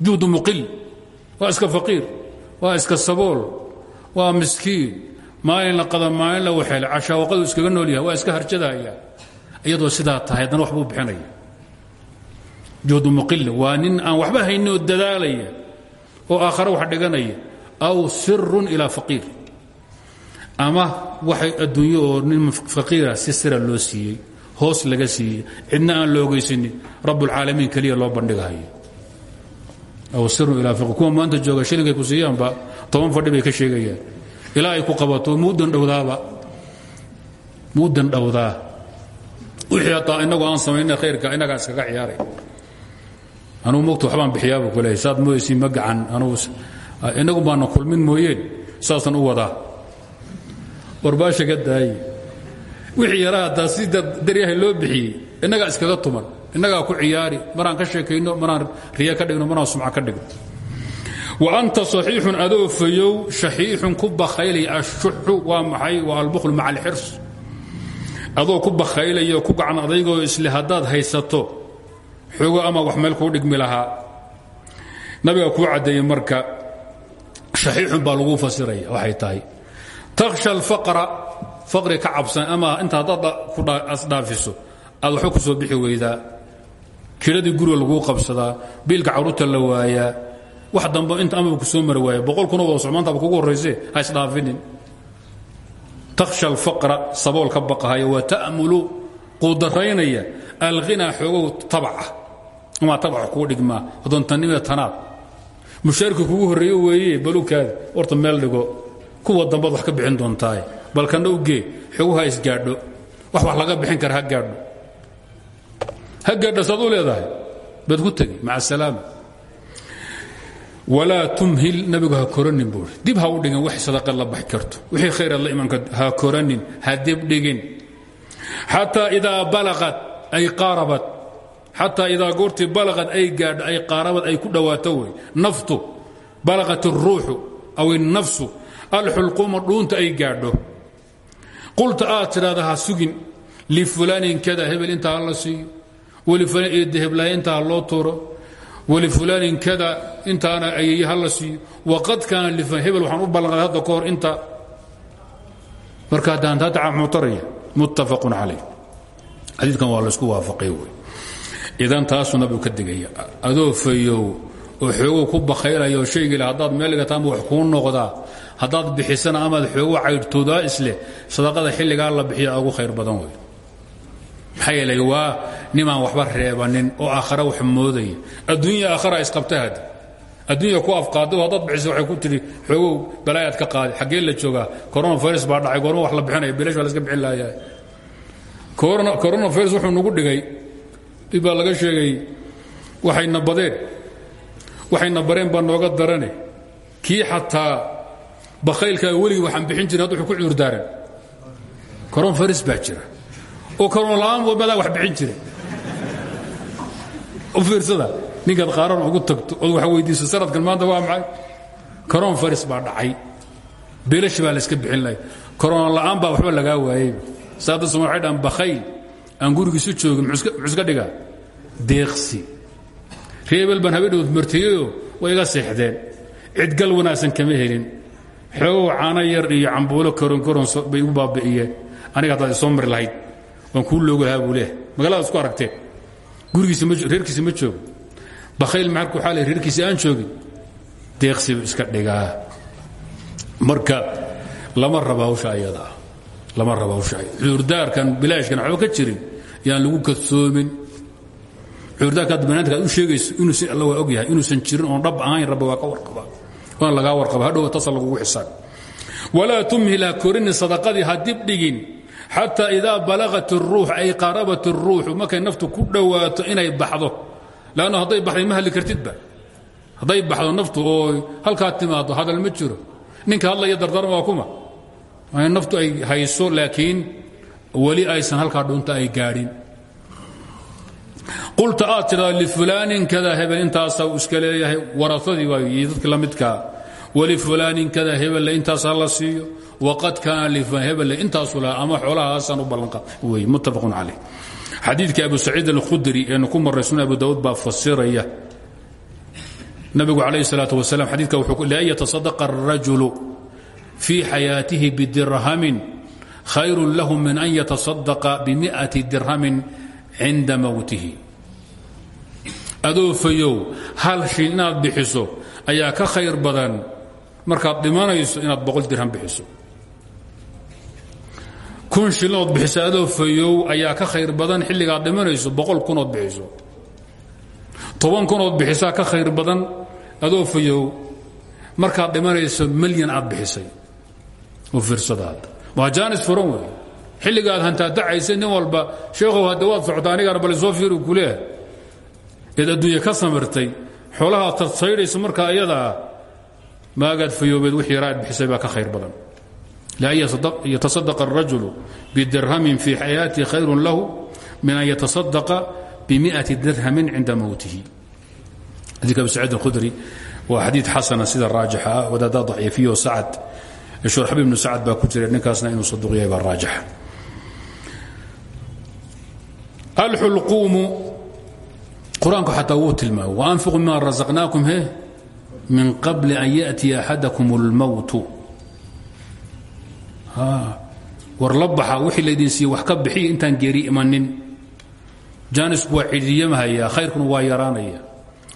Juhdu muqil waa iska faqiir waa iska sabool. Waa miskiin. Maalin la qada maalin la waxeel cashaawaqadu iskaga nool yahay. Waa iska harjadaya iyadoo sidaa tahay haddana waxbuu bixinaya. Juhdu muqila waa nin aan waxba haynin oo dadaalaya oo aakhare wax dhiganaya. Aw sirun ilaa faqiir. Ama waxay adduunyo oo nin faqiira si sira loo siiyey hoos laga siiyey. Cidna aan lo ogeysanin rabbulcaalamiin keliya loo bandhigahayo aw sirun ilaa faqiir kuwa maanta jooga shilinkay ku siiyaanba toban fadhi bay ka sheegayaan ilaa ay ku qabato muudan dhowdaaba? Muudan dhowdaa? Wixii hataa inagu aan samayna khayrka inagaa iskaga ciyaaray. Anugu mogta waxbaan bixiyaaba ku leehay saad mooyeysi ma gacan. Anugu inagu baana kulmin mooyeen saasaan u wadaa. Warbaasha ka daaye wixii yaraa haddaa si daryahay loo bixiyey innagaa iskaga tuman innagaa ku ciyaari maraan ka sheekayno maraan riya ka dhigno maraan sumca ka dhigno. Wa anta saxiixun adoo fayow shaxiixun ku bakhaylaya ashuxu waa maxay? Waa albukhl maca alxirs. Adoo ku bakhaylaya ku gacan adaygoo isle haddaad haysato xoogo ama wax meel kuu dhigmi lahaa. Nabiga kuu caddeeyey marka shaxiixun baa lagu fasiraya waxay tahay. Takhsha alfaqra faqri ka cabsan ama inta haddaad asdhaafiso aad waxba ku soo bixi weydaa kiradii guriga laguu qabsadaa biilka carruurta la waayaa wax dambe inta amaba ku soo mari waaya boqol kuna wada socmaantaba kugu horrayse ha isdhaafinin. Takhsha alfaqra sabool ka baqahaya wa ta'mulu quudaraynaya alghinaa xoogow tabaca. Ama tabaca kuu dhigmaa adoontanimada tanaad. Mushaarkii kugu horreeye weeye balukaada horta meel dhigo. Kuwa dambaad wax ka bixin doontaaye balkana u gee xogu ha isgaadho wax wax laga bixin kara ha gaadho ha gaadho saad u leedahay baad ku tegi maca asalaama walaa tumhil nabigu ha koranin buui dib ha u dhigin wax sadaqa la baxi karto wixii khayraad la imanka ha koranin ha dibdhigin xataa idaa balaqad ay qaarabad xataa idaa goortii balaqad ay gaadho ay qaarabad ay ku dhowaato wey naftu balaqat الruuxu aw الnafsu alxulquuma dhuunta ay gaadho qulta aad tidhahda ha sugin lifulaanin kada hebel intaa ha la siiyo walifulaan eedde heblaaya intaa ha loo tuuro walifulaanin kada intaana ayeye ha la siiyo waqad kaana hebel waxaan u ballanqaday hadda ka hor inta. Marka haddaan hadda mutaraya muttafaqun calayh. Xadiidkan waa laysku waafaqay wey idan taasuu nabigu ka digaya adoo fayow oo xoogow ku bakhaylaya oo shaygile haddaad meel dhigataanba wax kuu noqdaa haddaad bixisana amaad xoogo caydhtoodaa isleh sadaqada xilligaa la bixiya ugu khayr badan wey maxaa yeelay waa nimaan waxba reebanin oo aakhara wax moodaya. Adduunya aakhara isqabta haddi adduunya ku afqaado haddaad bixiso waxay ku tidhi xoogow balaayaad ka qaadi xaggee la joogaa corona virus baa dhacay goorma wax la bixinaya bilash baa laska bixin lahayaa. Corona virus wuxuu nagu dhigay dib baa laga sheegay waxayna badeen waxayna bareen baa nooga darane. Kii xataa bakhaylkaa weligii waxaan bixin jirin hadda wuxuu ku cuurdaaran corona virus baa jira. Oo corona la'aan madaa wax bixin jira u fiirsada. Ninkaad qaaran ugu tagto ood wax weydiiso sanadkan maanta waa maxay? Corona virus baa dhacay. Bilashi baa layska bixin lahay. Corona la'aan baa waxba lagaa waayey saada soma waxay dhahan bakhayl aan gurigiisu joogin muxuu iska dhigaa? Deeqsi. Reebel baan habeenhood martiyeyoo way iga seexdeen. Cidgal wanaagsan kama helin. Xoogow caano yar iyo cambuulo koronkoron bay igu baabi'iyeen. Aniga haddaad isoo mari lahayd waan kuu loogi lahaa buu isku aragteen gurigiisreerkiisi ma joogo. Bakhayl maxarku waxaa le reerkiisi aan joogin. Deeqsibu iska dhigaa. Marka lama raba hawsha ayada. Ah lama raba hawsha cuurdaarkan bilaashkan waxba ka jirin. Yaan lagu kadsoomin. Cuurdaarka hadda banaadka aad u sheegayso inuusan alla waa og yahay inuusan jirin oon dhab ahayn rabbi waa ka warqaba waana lagaa warqaba hadhow tasa lagugu xisaab. Walaa tumhil ha korinin sadaqadii ha dib dhigin xataa idaa balagat الruux ay qarabat الruuxu markay naftu ku dhowaato inay baxdo lanno hadday baxday ma hadli kartidba hadday baxdo naftu oo halkaa timaado hadal ma jiro ninka hadlaya dardaran waa kuma naftu ay hayso laakiin weli aysan halkaa dhunta ay gaadhin qulta aad tidhada lifulaanin kada hebel intaasaa uu iska leeyahay waraadii waay dadki la midkaa walifulaanin kada hebelle intaasaa la siiyo waqad kaana lifulaan hebelle intaasu lahaa ama xoolahaasaan u ballanqa wey muttafaqun caleyh xadiidkii abu saciid alkhudri eenu ku marray sunan abu daawuud baa fasiraya nabigu calayh الsalaaة wasalam xadiidka wuxuu lan yataصadaqa الrajulu fii xayaatihi bidirhamin khayru lahu min an yataصadaqa bimiئati dirhamin cinda mowtihi adoo fayow hal shin inaad bixiso ayaa ka khayr badan markaad dhimanayso inaad boqol dirham bixiso kun shilinood bixiso adoo fayow ayaa ka khayr badan xilligaad dhimanayso boqol kunood bixiso toban kunood bixisaa ka khayr badan adoo fayow. Markaad dhimanayso milyan aad bixisay. U fiirsada hadda waa jaanis xilliga aad hantaadacaysa nin walba sheekhow hadda waad socota anigana soo fiiri kuleeh eed adduunya ka samirtay xoolahaad tarsaydhaysa markaa ayadaa maagaad fayoobeed wixii yaraad bixisay baa ka khayr badan lan yataصadaqa الrajulu bidirhamin fii xayaatihi khayru lahu min an yataصadaqa bimiئati dirhamin cinda mowtihi xadiika abi saciid اlkhudri waa xadiid xasana sida raajixa ah wadaaddaa daciifiyo sacad shurxab ibnu sacad baa ku jira ninkaasna inuu saduq yahay baa raajixa alxulquumu qur-aanku xataa wuu tilmaamay waanfiqu mima razaqnaakum he min qabli an yaأtiya axadakum اlmowtu war la baxa wixii laydin siiye wax ka bixiya intaan geeri imanin. Jaanisku waa cidiyamahaya khayrkuna waa yaraanaya.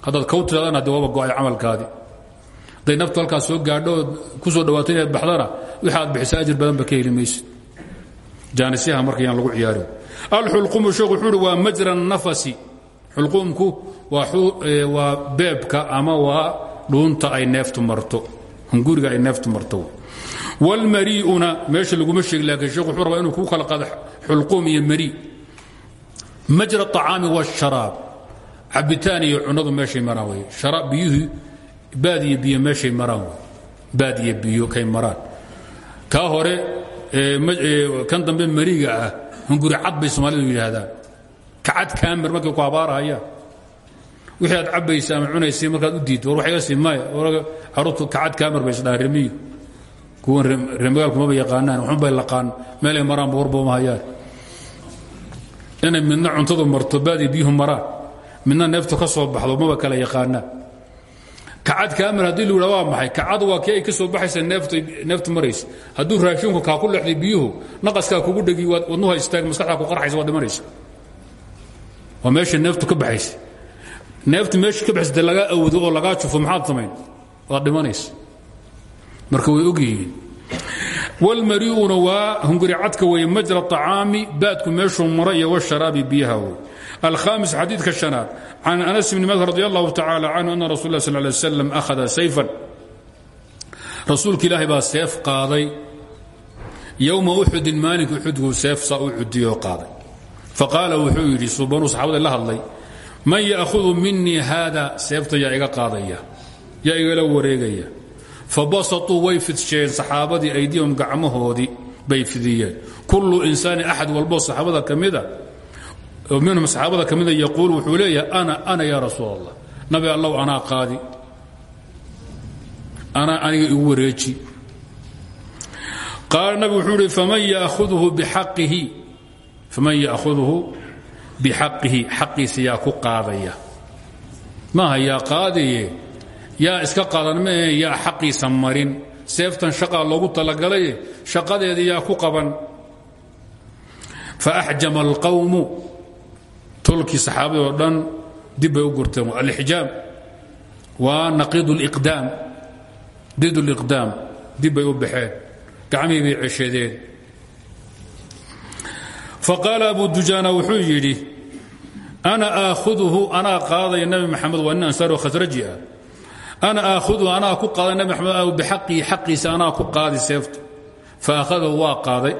Haddaad kow tiraadaan haddi waaba go'ay camalkaadi. Hadday naftu halkaas soo gaadho ood ku soo dhawaato inaad baxdana wixi aad bixisa ajir badanba ka heli maysid. Jaanisyaha marka yaan lagu ciyaarin. Alxulqumu sheekhu wuxuu uhi waa majra nafasi. Xulquumku waa beebka ama waa dhuunta ay neeftu marto. Hunguriga ay neeftu marto wlmarii'una meesha laguma sheegi laakiin sheekhu wuxuu rabaa inuu kuu kala qaado xulquum iyo marii majra acaami washaraab cabitaan iyo cunadu meeshay maraan wey biyuhii baad iyo biyo meeshay maraan wey baad iyo biyo kay maraan kaa hore kan dambe mariiga ah hunguri cad bay soomaalidu yidhaahdaan kacad kaamir markay ku abaarahayaan wixii aad cabbaysa ama cunaysay markaad u diidto war waxyaga sii maya caruurtu kacad kaamir bay isdhahaan remiyo kuwan reemagaalku maba yaqaanaan waxunbay laqaan meelay maraanba warbooma hayaan inay midna cuntadu marto baadiy biyuhu maraan midna neeftu ka soo baxdo maba kala yaqaanaan. Kacad kaamir haddii lu waa maxay? Kacad waa kii ay ka soo baxaysa neeftu maraysa hadduu raashinku kaa ku lexday biyuhu naqaskaa kugu dhegi wadnuha istaag maskaxdaa ku qarxaysa waad dhimanaysa. Waa meesha neeftu ka baxaysa. Neeftu meesha ka baxaysa de lagaa awdo oo lagaa jufo maxaad samayn? Waad dhimanaysa marka way og yihiin wlmarii'una waa hunguri cadka weye majra acaami baadku meeshuu mara iyo wsharaabi biyaha wey alhamis xadiidka shanaad can anas bni malik radi allahu tacaala canhu ana rasul lah sal lay slam ahada sayfan. Rasuulka ilaahay baa seef qaaday. Yowma uxudin maalinka uxudkuu seef saa u cudiyoo qaaday. Faqaala wuxuu yidhi subanuu saxaabada la man ya'hudu minii haada seefta yaa iga qaadaya yaa igala wareegaya fabasatuu way fidsheen saxaabadii aydiyahum gacmahoodii bay fidiyeen. Kullu insaani axad walboo saxaabada ka mida minhum saxaabada ka mida yaquul wuxuu leeyahay ana ana yaa rasuul allah nabi allow anaa qaadi anaa aniga igu wareeji. Qaala nabi wuxuu ihi faman yaahuduhu biaqihi faman ya'khuduhu bixaqihi xaqiisa yaa ku qaadaya. Maaha yaa qaadaye yaa iska qaadan maahe yaa xaqiisa seeftan shaqaa loogu talagalaye shaqadeeda yaa ku qaban. Faaxjama alqawmu tolkii saxaabadii oo dhan dib bay u gurteen alixjaam waa naqiid liqdaam did liqdaam dib bay u baxeen gacmihii bay ceshadeen faqaala abu dujaana wuxuu yidhi ana aakhuduhu anaa qaadaya nabi maxamed waa nin khasraji ah ana aakhuduhu anaa ku qaaday nabi maxamed bixaqihi xaqiisa anaa ku qaadi seefta fa akhadahu waa qaaday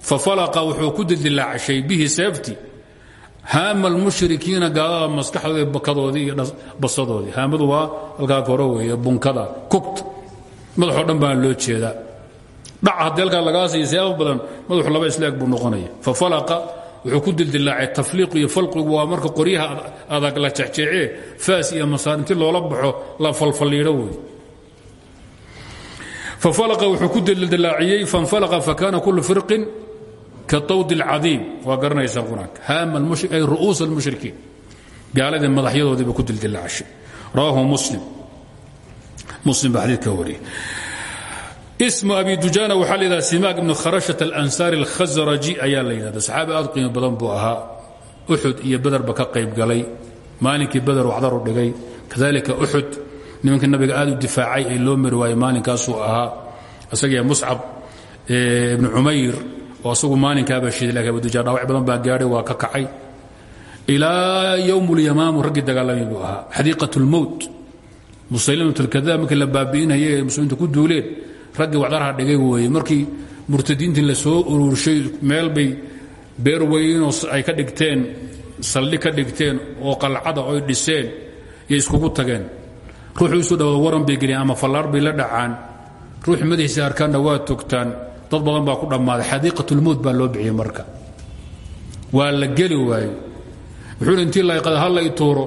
fa falaqa wuxuu ku dildilaacashay bihi seefti haama almushrikiina gaalada maskaxdoodii bakadoodii iyo basadoodii haamadu waa halkaa kore weeye bunkada kugta madaxoo dhan loo jeedaa dhac haddii halkaa lagaa siiya badan madaxu laba isleeg buu noqonaya fa falaqa wuxuu ku dildilaacay tafliiqu iyo falqigu waa marka qoryaha adag la jexjeecee faas iyo masaar inti loola baxo la falfalliidho wey fafalaqa wuxuu ku dildilaaciyey fanfalaqa fakana kullu firqin katawdi alcadiim. Waa garanaysaa qur'aanka. Haama ay ru'uusa almushrikiin. Gaaladii madaxyadoodiiba ku dildilaacashay rawaahu muslim. Muslim baa xadiidka ismu abi dujaana waxaa layidhaha simaag ibnu kharashat alansaari alkhasraji ayaa la yidhahda saxaabi aad u qiimo badan buu ahaa. Uxud iyo baderba ka qayb galay. Maalinkii bader waxdaru dhigay. Kadalika uxud nimankii nabiga aad u difaacay ee loo mari waayey maalinkaasuu ahaa. Isagii muscab ibnu cumayr oo isagu maalinkaaba shiiday lakiin abu dujaan dhaawac badan baa gaadhay waa ka kacay. Ilaa yowm ulyamaamu raggii dagaalamay buu ahaa. Xadiiqat lmowt musaylimat lkadaab markii la baabi'inayay ee muslimiinta ku duuleen raggii wacdaraha dhigay weeye markii murtadiintii la soo ururshay meel bay beer weynoo ay ka dhigteen saldhi ka dhigteen oo qalcada oy dhiseen yay iskugu tageen. Ruuxuu isu dhawaado waran bay geliyeen ama fallaar bay la dhacaan. Ruuxii madaxiisa arkaanna waa togtaan. Dad badan baa ku dhammaaday xadiiqatulmowt baa loo bixiyey marka. Waa la geli waayo. Wuxuu hi intii layqada ha la ituuro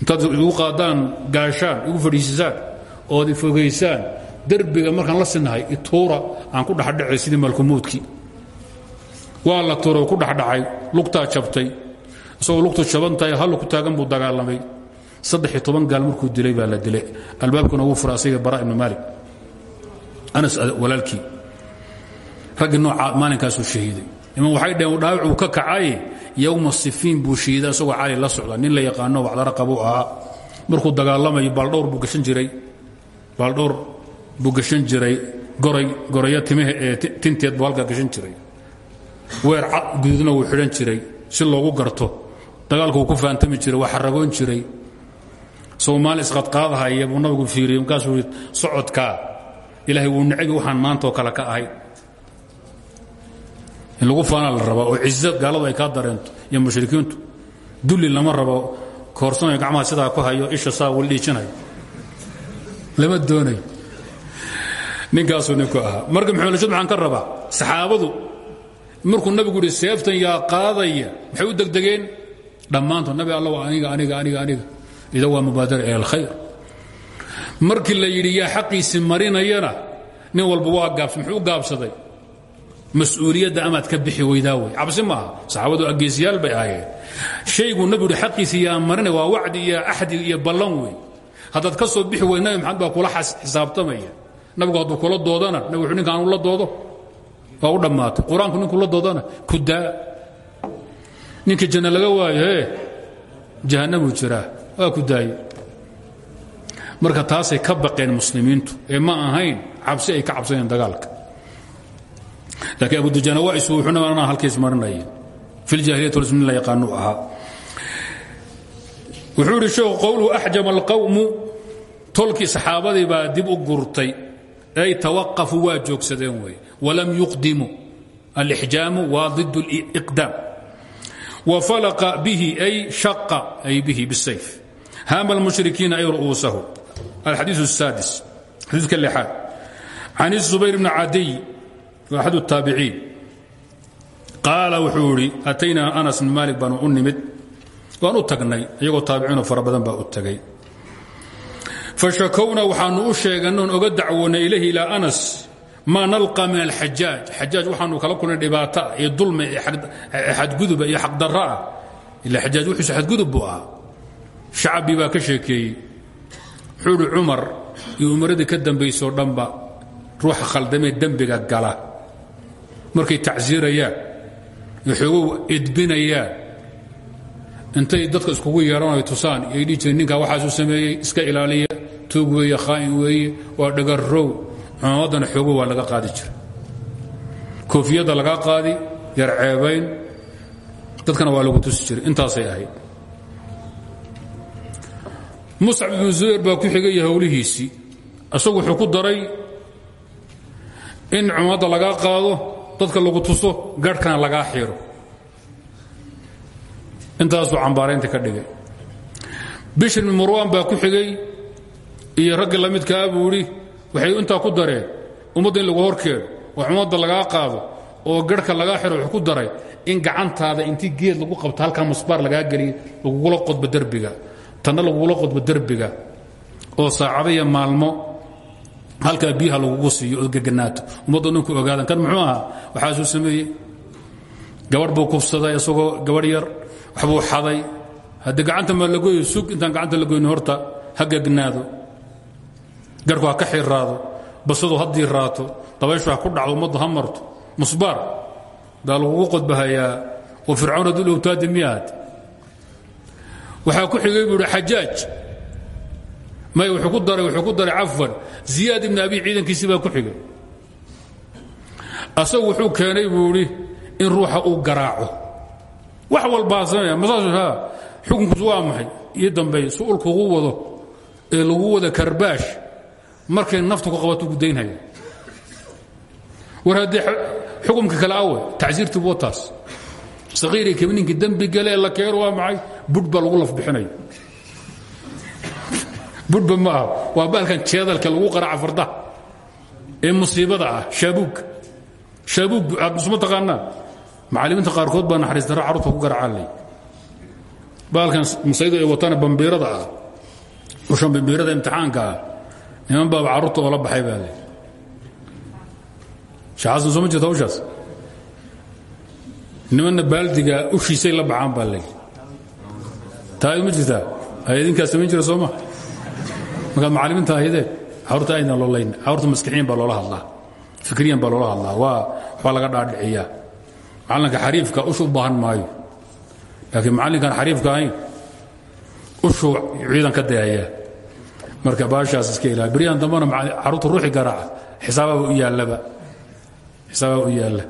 intaad igu qaadaan gaashaan igu fadhiisisaan ood ifogaysaan derbiga markaan la sinnahay ituura aan ku dhexdhacay sidii malkumuudkii waa la tuuro ku dhexdhacay lugtaa jabtay isagoo lugtu jabantahay hallu taagan buu dagaalamay. Saddex-iyo toban gaal markuu dilay baa la dilay. Albaabkuna wuu fura bara ibnu maalik. Anas walaalkii raggii nooca maalinkaasuu shahiiday. Iman waxay dhaheen dhaawac uu ka kacaye yowma sifiin buu shahiiday isagoo cali la socda. Nin la yaqaano wacdara qabuu ahaa. Markuu dagaalamayo baaldhowr buu gashan jiray. Baaldhowr buu gashan jiray goray goraya timaha ee tinteed buu gashan jiray. Weer guduudna wuu jiray si loogu garto. Dagaalku wuu ku faantami jiray waa xaragoon jiray. Soomaali isqadqaadahaya buu nabigu fiiriyey markaasuu yidhi socodkaa ilaahay wuu necbi waxaan maantaoo kale ka ahay. In lagu faanaa la rabaa oo cizo gaaladu ay kaa dareento iyo mushrikiintu dulli lama rabo koorsanayo gacmaha sidaa ku hayo isha saa wal dhiijinayo. Lama doonayo ninkaasuu ninku ahaa. Marka maxamelshad maxaan ka rabaa saxaabadu markuu nabigu yidhi seeftan yaa qaadaya. Maxay u degdegeen? Dhammaantood nabi alla aniga aniga aniga aniga. Ida waa mubaadara ila alkhayr. Markii la yidhi yaa xaqiisii marinayana nin walba waa gaabsa muxuu u gaabsaday? Mas'uuliyadda amaad ka bixi weydaa wey cabsi maaha saxaabadu ageesiyaal bay ahaayeen. Shayguu nabigu yidhi xaqiisii yaa marinay waa wacdi iyo axdi iyo ballan wey haddaad ka soo bixi wey nabi maxamed baa kula xisaabtamaya nabigu hadduu kula doodana nabi wuxuu ninka aanu la doodo? Waa u dhammaatay. Qur'aanku ninkuu la doodana? Ku daa ninkii janno laga waayo hee? Jahannamuu jiraa. Waa ku daaye marka taasay ka baqeen muslimiintu. Ee ma ahayn cabsi ay ka cabsaneen dagaalka. Laakiin abudujana waa isu wuxuu nabanaa halkiis marinaya fi ljahiliyat walismin la yaqaanu ahaa. Wuxuu idhi sheekhu qowluhu axjama alqawmu. Tolkii saxaabadii baa dib u gurtay ay tawaqafuu waa joogsadeen wey walam yuqdimuu alixjaamu waa ضid اliqdaam wafalaqa bihi ay shaqa ay bihi bisayf haama almushrikiina ay ru'uusahu alxadiiث الsaadis xadiidka lixaad can الزubayr bni cadiy waa axad الtaabiciin qaala wuxuu idhi ataynaa anas bn maalik baanu u nimid waan u tagnay iyagoo taabiciinoo fara badan baa u tagay fashakowna waxaanu u sheeganoon oga dacwoonnay ilayhi ilaa anas maa nalqa min alxajaaj xajaaj waxaanu kala kulnay dhibaato iyo dulmi xadguduba iyo xaqdarro ah. Ila xajaaj wuxuusu xadgudub buu ahaa. Shacabbii baa ka sheekeeyey. Wuxuu cumar iyo umaradii ka dambaysoo dhanba ruuxa khaldamee dembiga gala. Markay tacsiirayaan iyo xoogow intay dadka iskugu yeedhanayo tusaan ay dhihi jireen ninkaa waxaasuu sameeyey iska ilaaliya tuug weeye khaa'in weeye waa dhagarrow cumaamaddana xoogo waa laga qaadi jira koofiyadda lagaa qaadi yar ceebayn dadkana waa lagu tusi jiray. Intaasay ahayd. Muscab ibnu zubayr baa ku xigaya howlihiisii isagu wuxuu ku daray in cumamadda lagaa qaado dadka lagu tuso garhkana lagaa xiro intaasuu cambaaraynta ka dhigay. Bishir ibn marwan baa ku xigay iyo raggii la midkaa buu idhi waxay intaa ku dareen. Ummadda in lagu horkeedo oo cumadda lagaa qaado oo garhka lagaa xiro ku daray in gacantaada intii geed lagu qabto halkaa musbaar lagaa geliya lagugula qodbo derbiga. Tanna lagugula qodbo derbiga. Oo saacado iyo maalmo halkaa biyaha lagugu siiyo ood geganaato. Ninku ogaadan kan muxuu ahaa? Waxaasuu sameeyey. Gabadh buu kufsaday isagoo gabadh yar waxbuu xaday. Haddii gacanta ma lagoyo sug. Intaan gacanta lagoyni horta ha gegnaado garku ha ka xiraado basadu ha diiraato dabayshu ha ku dhacdo ummaddu ha marto. Musbaar baa lagugu qodbahayaa wa fircauna dul owtaadi miyaad? Waxaa ku xigay buu ihi xajaaj may wuxuu ku daray wuxuu ku daray cafwan. Ziyaad ibni abi ciidankiisii baa ku xigay. Asagu wuxuu keenay buu idhi in ruuxa uu garaaco. Wax walbaa sameeya masaas xukunkiisu waa maxay? Ii dambeey su ul kugu wado ee lagu wada karbaash markay naftu ku qabato gudaynhaya war haddii xukumka kale awe tacsiirtii wataas saqiiri kabninkii dembi gale ee la keeno waa maxay? Budh baa lagu lafbixinaya budhba ma aha. Waa baalkan jeedalka lagu qaraaca fardaha ee musiibada ah shaabuugka shaabuug aadusma taqaanaa? Macallimiinta qaarkood baa naxariis darra carruurta ku garacaanlay baalkan masaydu ay watana bambiirada ah. Ushan bambiirada imtixaanka ah niman baaba carruurta oola baxay baa le shaxaasan soo ma jirta hawshaas? Nimanna baaldiga ushiisay la baxaan baa le taa ma jirtaa? Ay idinkaa samayn jira soo ma? Markaad macallimiinta ahideen carruurta ayna loolayn carruurta maskixiin baa loola hadlaa fikriyan baa loola hadlaa waa waxbaa laga dhaadhiciyaa. Macallinka xariifka ushu u baahan maayo. Laakiin macallinkan xariifka ahayn ushuu ciidan ka dayayaa marka baashaas iska ilaa beryahan dambana carruurta ruuxi garaaca. Xisaabaaba u yaallaba. Xisaabaaba u yaalla.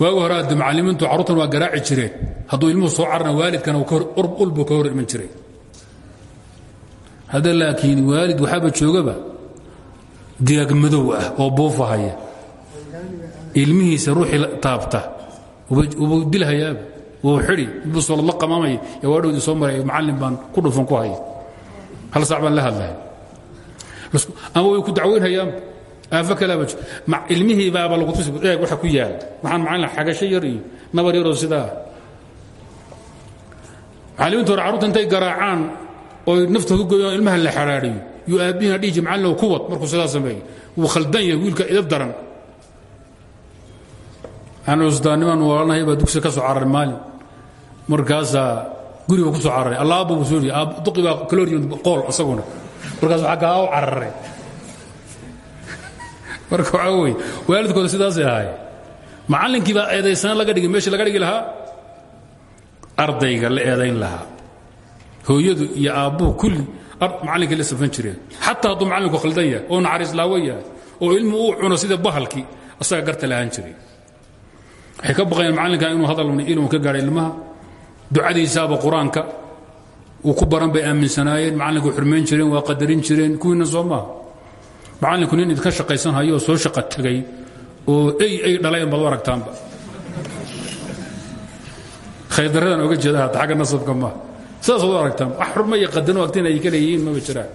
Waagi hore hadde macallimiintu carruurtan waa garaaci jireen. Hadduu ilmuhu soo carana waalidkana ulbu ka hor iman jiray. Hadda laakiin waalid waxaaba joogaba digaag madow ah oo buufahaya ilmihiisa ruuxii taabta. Uba dilhayaaba. Wuu xidhi. Busoo la qamaamaya. Ee waadhowdii soo maray macallin baan ku dhufan ku haya hal saac baan la hadlaya ama way ku dacweynhayaan. Aafo kalaaba ilmihii baaba lagu tusi eeg waxa ku yaalla waxaan macallin xagasho yar iyo nabar yaroo sidaa. Macallimiinta hore carruurta intay garaacaan oy nafta ku goyaan ilmaha la xaraariyo. Yuu aabbihiina dhihi jir macallin ku wad markuu sidaa sameeyo wuu khaldan yahay wiilka idab daran. Anuusdaanimaan walanahay baa dugsi ka soo cararay maalin. Markaasaa guriga ku soo cararay. Allaabba buu soo duqi baa kaloryin qool isaguna markaas waxaa kaa u cararay. Marka waxaa weeye waalidkooda sidaasay ahaayeen. Macallinkii baa eedaysana laga dhigay meesha laga dhigi lahaa? Ardayga la eedayn lahaa. Hooyadu iyo aabbuhu kulli macallinkii la safan jireen. Xataa hadduu macallinku khaldan yahay oo naxariis laawo yahay oo ilmu uu cuno sida bahalkii asaga garta lahaan jiray. Waxay ka baqayaan macallinkan inuu hadal ilmu ka gaadhay ilmaha ducadiisaaba qur'aanka uu ku baran bay aaminsanaayeen macallinku xurmayn jireen waa qadarin jireen kuwiina soo maaha macallinku nin idinka shaqaysan hayo oo soo shaqa tegay oo ey ay dhaleen baad u aragtaanba. Khaydarradan oga jeeda hata xagga nasabka maaha sidaasaad u aragtaan wax xurma iyo qadano agtina ay ka leeyihiin maba jiraan.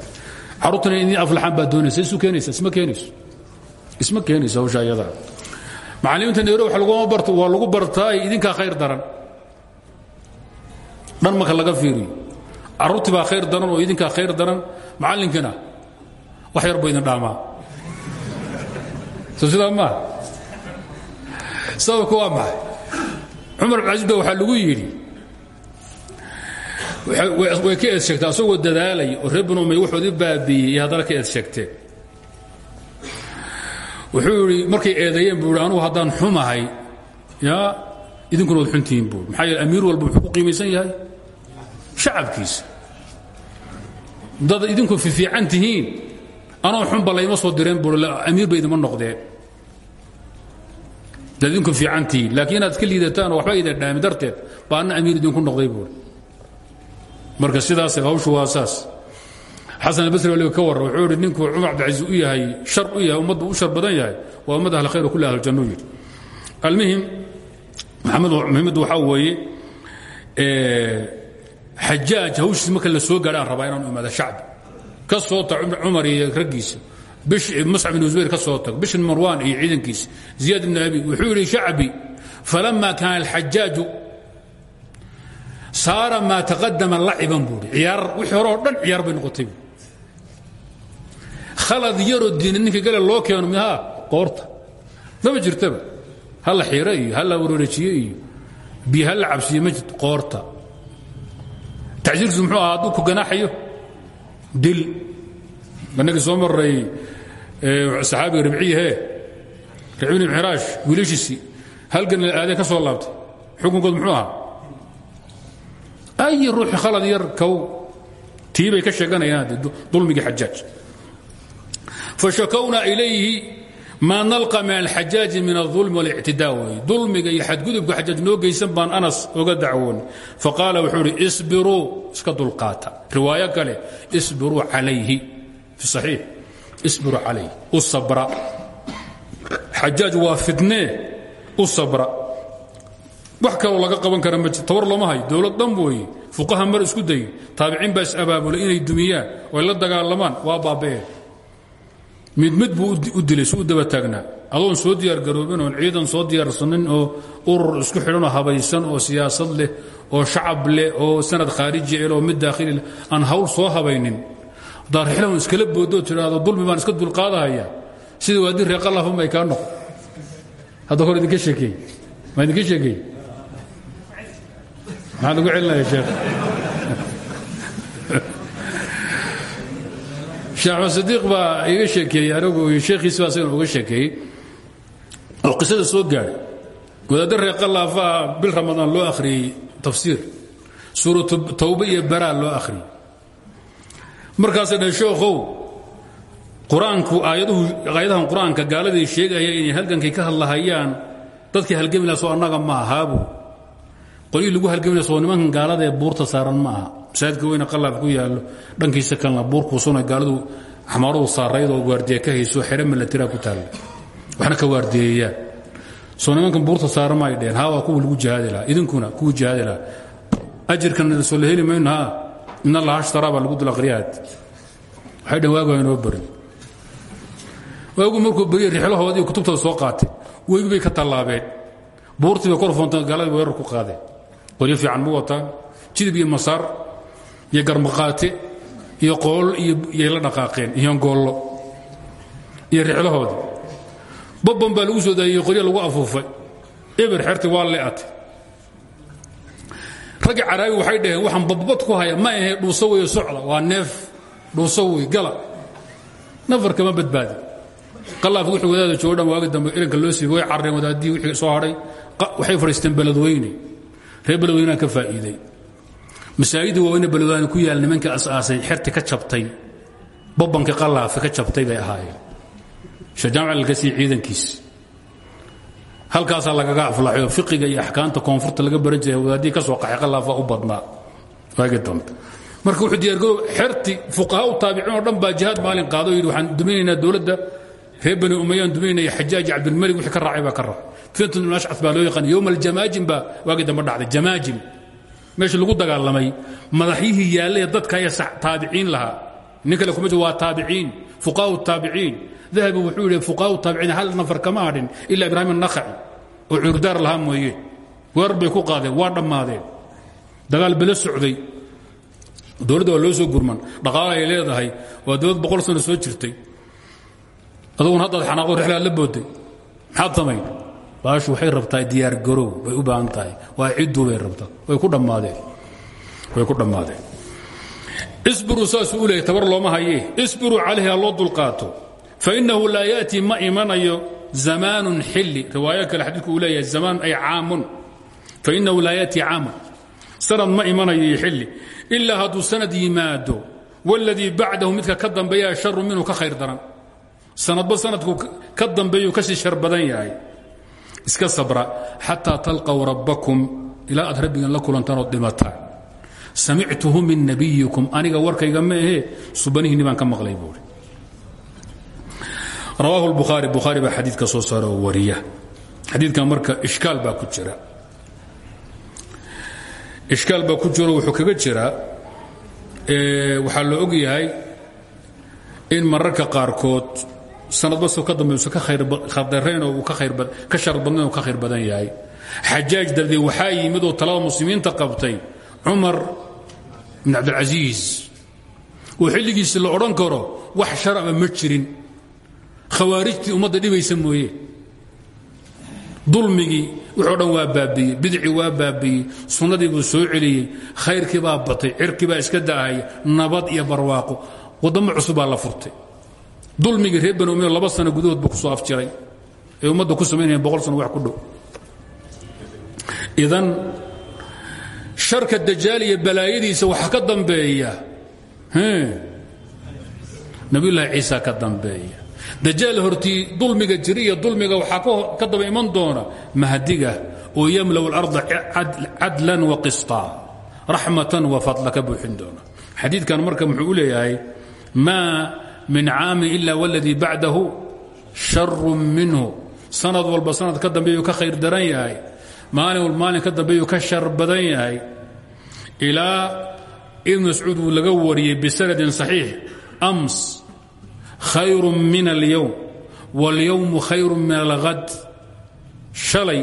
Carruurtana in aflaxaan baa doonaysa isu keenaysa isma keenayso. Isma keenayso hawsha iyadaa macallimiinta nairobi wax laguma barto waa lagu bartaa idinkaa khayr daran dhan marka laga fiiriyo. Carruurtii baa khayr daran oo idinkaa khayr daran. Macallinkina wax yar buu idin dhaamaa. Soo sidaa maaha sababka waa maxay? Cumar bn casiis ba waxaa lagu yidhi way ka eed sheegteen asagoo dadaalaya oo reer banu umay waxoodii baabiiyey iyo haddana ka eed sheegteen wuxuu idhi markay eedeeyeen buu ihi anugu haddaan xumahay yaa idinkuna waad xuntihiin buu maxaa yeele amiir walba wuxuu ku qiimaysan yahay shacabkiisa. Dad idinku fiican tihiin anoo xunba layma soo direen buu amiir ba idima noqdeen. Dad idinku fiican tihiin laakiin inaad iska liidataan oo waxba idin dhaami darteed baa anna amiir idinku noqday buui marka sidaas hawshu waa saas. Xasan albasri waliba ka warra wuxuu idhi ninkuu cumar cabdicasiis u yahay shar u yahay ummaddu u shar badan yahay waa ummad ahl khayr kulli ahl jannu yidhi. Almuhim maxamed muhimaddu waxaa weeye xajaaj hawshiis marka la soo gaadha aan rabaa inaan imaada shacbi ka soo tag cumar iyo raggiisa. Bish muscab ibn zubayr ka soo tag. Bishin marwaan iyo ciidankiisa. Ziyaad ibn abi wuxuu yidhi shacbi falama kaana alxajaaju saara maa taqadama laciban buui ciyaar wixii hore oo dhan ciyaar bay noqotay khalad yaroo diina ninka gale loo keeno mihaa qoorta maba jirtaba. Ha la xiiro iyo ha la wareerejiyo iyo biyo ha la cabsiyo ma jirto. Qoorta tacsiirkiisu muxuu ahaa hadduu ku ganaaxayo dil. Banagii soo maray saxaabiga ribciyahe ribci bn xiraash wiilashiisii halgan aadee ka soo laabtay. Xukunkood muxuu ahaa? Ay ruuxi khalad yar kow tii bay ka sheeganayaan dulmigii xajaaj fashakowna ilayhi maa nalqa min alxajaaji min aulmi walictidaa wey dulmiga iyo xadgudubka xajaaj noo geysan baan anas oga dacwoon. Faqaala wuxuu idhi isbiruu iska dulqaata. Riwaayo kale isbiruu calayhi. Fi saxiix isbiruu calayhi. U sabra. Xajaaj waa fitnee u sabra. Wax kaloo laga qaban kara ma jir. Tawar looma hayo. Dowlad dhan weeye fuqaha mar isku day taabiciin baa is-abaabulay inay dumiyaan. Oo ay la dagaalamaan. Waa baaba'een mid mid buu u dilay su u daba taagnaa. Adoon soo diyaargaroobin oon ciidan soo diyaarsanin oo urur isku xidhanoo habaysan oo siyaasad leh oo shacab leh oo sanad khaariji el oo mid daakhili aan hawl soo habaynin. Haddaa rixlan iskala boodoo tidhaahdo dulmi baan iska dulqaadahaya. Sida waadi reeqalafan bay kaa noqon. Hadda hor idinka sheekeey ma idinka sheekeey maxaa lagu celinaya sheekh sheekh baa iga sheekeeyey anigu sheekhiisi baa isagana uga sheekeeyey. Oo qisada soo gaadhay wadaadda reer qalaafaha bil ramadaan loo akhriyey tafsiir. Suuratu tawbe iyo baraa loo akhriyey. Markaasay dhahay sheekhow qur'aanku aayaduhu aayadahan qur'aanka gaaladay sheegaya inay halgankay ka hadlahayaan dadkii halgami laha soo annaga ma ahaabu qolyii lagu halgami laha soo nimankan gaalada ee buurta saaran ma aha masaajidka weyne qalaaf ku yaallo dhankiisa kalena buurkuusuna gaaladu xamaaradu saarayd oo waardiya ka hayso xero milatira ku taalla waxna ka waardiyeeyaan soo buurta ay dheheen haa waa kuwii lagu jihaadi idinkuna kuwii jihaadi ajirkan soo heli mayno haa in allaha ashtaraa baa lagu dul aqriyaad waxay dhehen waagu waagu markuu beriye rixlahoodii kutubtooda soo qaatay weygi bay ka tallaabeen. Buurtii bay kor foontaan gaaladii weerar ku qaadeen. Qoryo fiican ma wataan jidib iyo garmaqaate iyo qool iyay la dhaqaaqeen iyo goollo iyo rixlahoodii babban baa lagu soo daayey qoryo lagu afuufay. Eber xerti waa le'atay. Ragga caraabi waxay dhaheen waxaan babbad ku haya ma ahe dhuuso weyo socda waa neef dhuuso wey gala. Nafar kama badbaadi. Qalaafka wuxuu wadaada joogo dhan waagi dambe iranka loo siibay way carreen wadaadihii wixii soo hadhay waxay fadhiisteen beledweyne. Reer ka faa'iiday masaajidda waaweyne beledweyne ku yaal nimankii asaasay xerti ka jabtay babbanka qalaafe ka jabtay bay ahaayeen. Shajaamac alkasii ciidankiis. Halkaasaa lagaga aflaxo fiqiga iyo axkaamta koonfurta laga baran jiray wadaadihii ka soo qaxay qalaafa u badnaa. Waagi dambe marka wuxuu diyaargaroob xerti fuqaha u taabiciin oo dhan baa jihaad maalin qaado yidhi waxaan duminaynaa dowladda reer bani umayaan duminaynaya xajaaji cabdilmalik wixii ka raacay baa ka raacay. Fitnat ibn ashcas baa loo yaqaan yowm aljamaajim baa waagi dambe dhacday jamaajim meesha lagu dagaalamay madaxyihii yaallay dadka ayaa taabiciin lahaa. Nin kale kuma waa taabiciin fuqaha taabiciin. Dahabi wuxuu yidhi fuqaha taabiciin hal nafar kama hadhin ilaa ibraahim annakhaci oo cuurdaar lahaa mooye weerar bay ku qaadeen waa dhammaadeen. Dagaal bela socday. Dowladda waa loo soo gurman dhaqaala ay leedahay waa dowlad boqol sano soo jirtay. Aduguna haddaad xanaaqo rixlaad la booday maxaad samayn baashu waxay rabtaa diyaar garow bay u baahan waa cidduu bay rabtaa. Way ku dhammaadeen. Way ku dhammaadeen. Isbiruu saasuu u leeyahy tabar hayee isbiruu calayhi ha loo dulqaato. Fainahu laa ya'tii ma imanayo zamaanun xilli. Riwaayo kale xadiidku uu leeyahay zamaan ay caamun. Fainahu laa ya'tii caamun. Sanad ma imanayo iyo xilli. Ilaa sanad yimaado waladii bacdahu midka ka dambeeya sharu minhu ka khayr daran. Sanadba sanadku ka dambeeyu ka sii shar badan yahay iska sabra xataa talqaw rabbakum ilaa aad rabbigan la kulantaan ood min nabiyikum aniga warkayga ma ahee subanihiinni baan ka maqlay buuri rawaahu lbukhaari bukhaari baa xadiidka soo saara oo wariya. Xadiidkan marka ishkaal baa ku jira. Ishkaal baa ku jiro wuxuu kaga jiraa waxaa la og yahay in mararka qaarkood sanadba soo ka dambayso ka khardarayn oo uu ka shar badnayn oo ka khayr badan yahay. Xajaaj dabdee waxaa yimid oo talada muslimiinta qabtay cumar bn cabdilcasiis oo xilligiisi la odhan karo wax sharaba ma jirin. Khawaarijtii ummadda dhibaysa mooye. Dulmigii wuxoo dhan waa baabiiyey bidcii waa baabiiyey sunnadii buu soo celiyey khayrkii baa batay cirkii baa iska da'ahaya nabad iyo barwaaqo waddamo cusub baa la furtay dulmigii reer bani umiya laba sano gudahood buu ku soo afjiray. Ee ummadda ku samaynayeen boqol sano wax ku dhow. Idan sharka dajaal balaayadiisa waxaa ka dambeeya nabiyullaahi ciisa ka dambeeya. Dajaal hortii dulmiga jiri dulmiga waxaa ka daba doona mahdiga oo yamlaw اlarda cadlan waqisطa raxmatan wa fadla ka buuxin doona. Xadiidkan marka muxuu leeyahay maa min caami ila wاladii bacdahu sharu minhu sanad walba sanad ka dambeeyuu ka khayr daran yahay maalin wal maalin ka dambeeyuu ka shar badan yahay ilaa ibn mascuud uu laga wariyey bisanadin صaxiix ams khayru min اlyowm wاlyowmu khayru min alhad shalay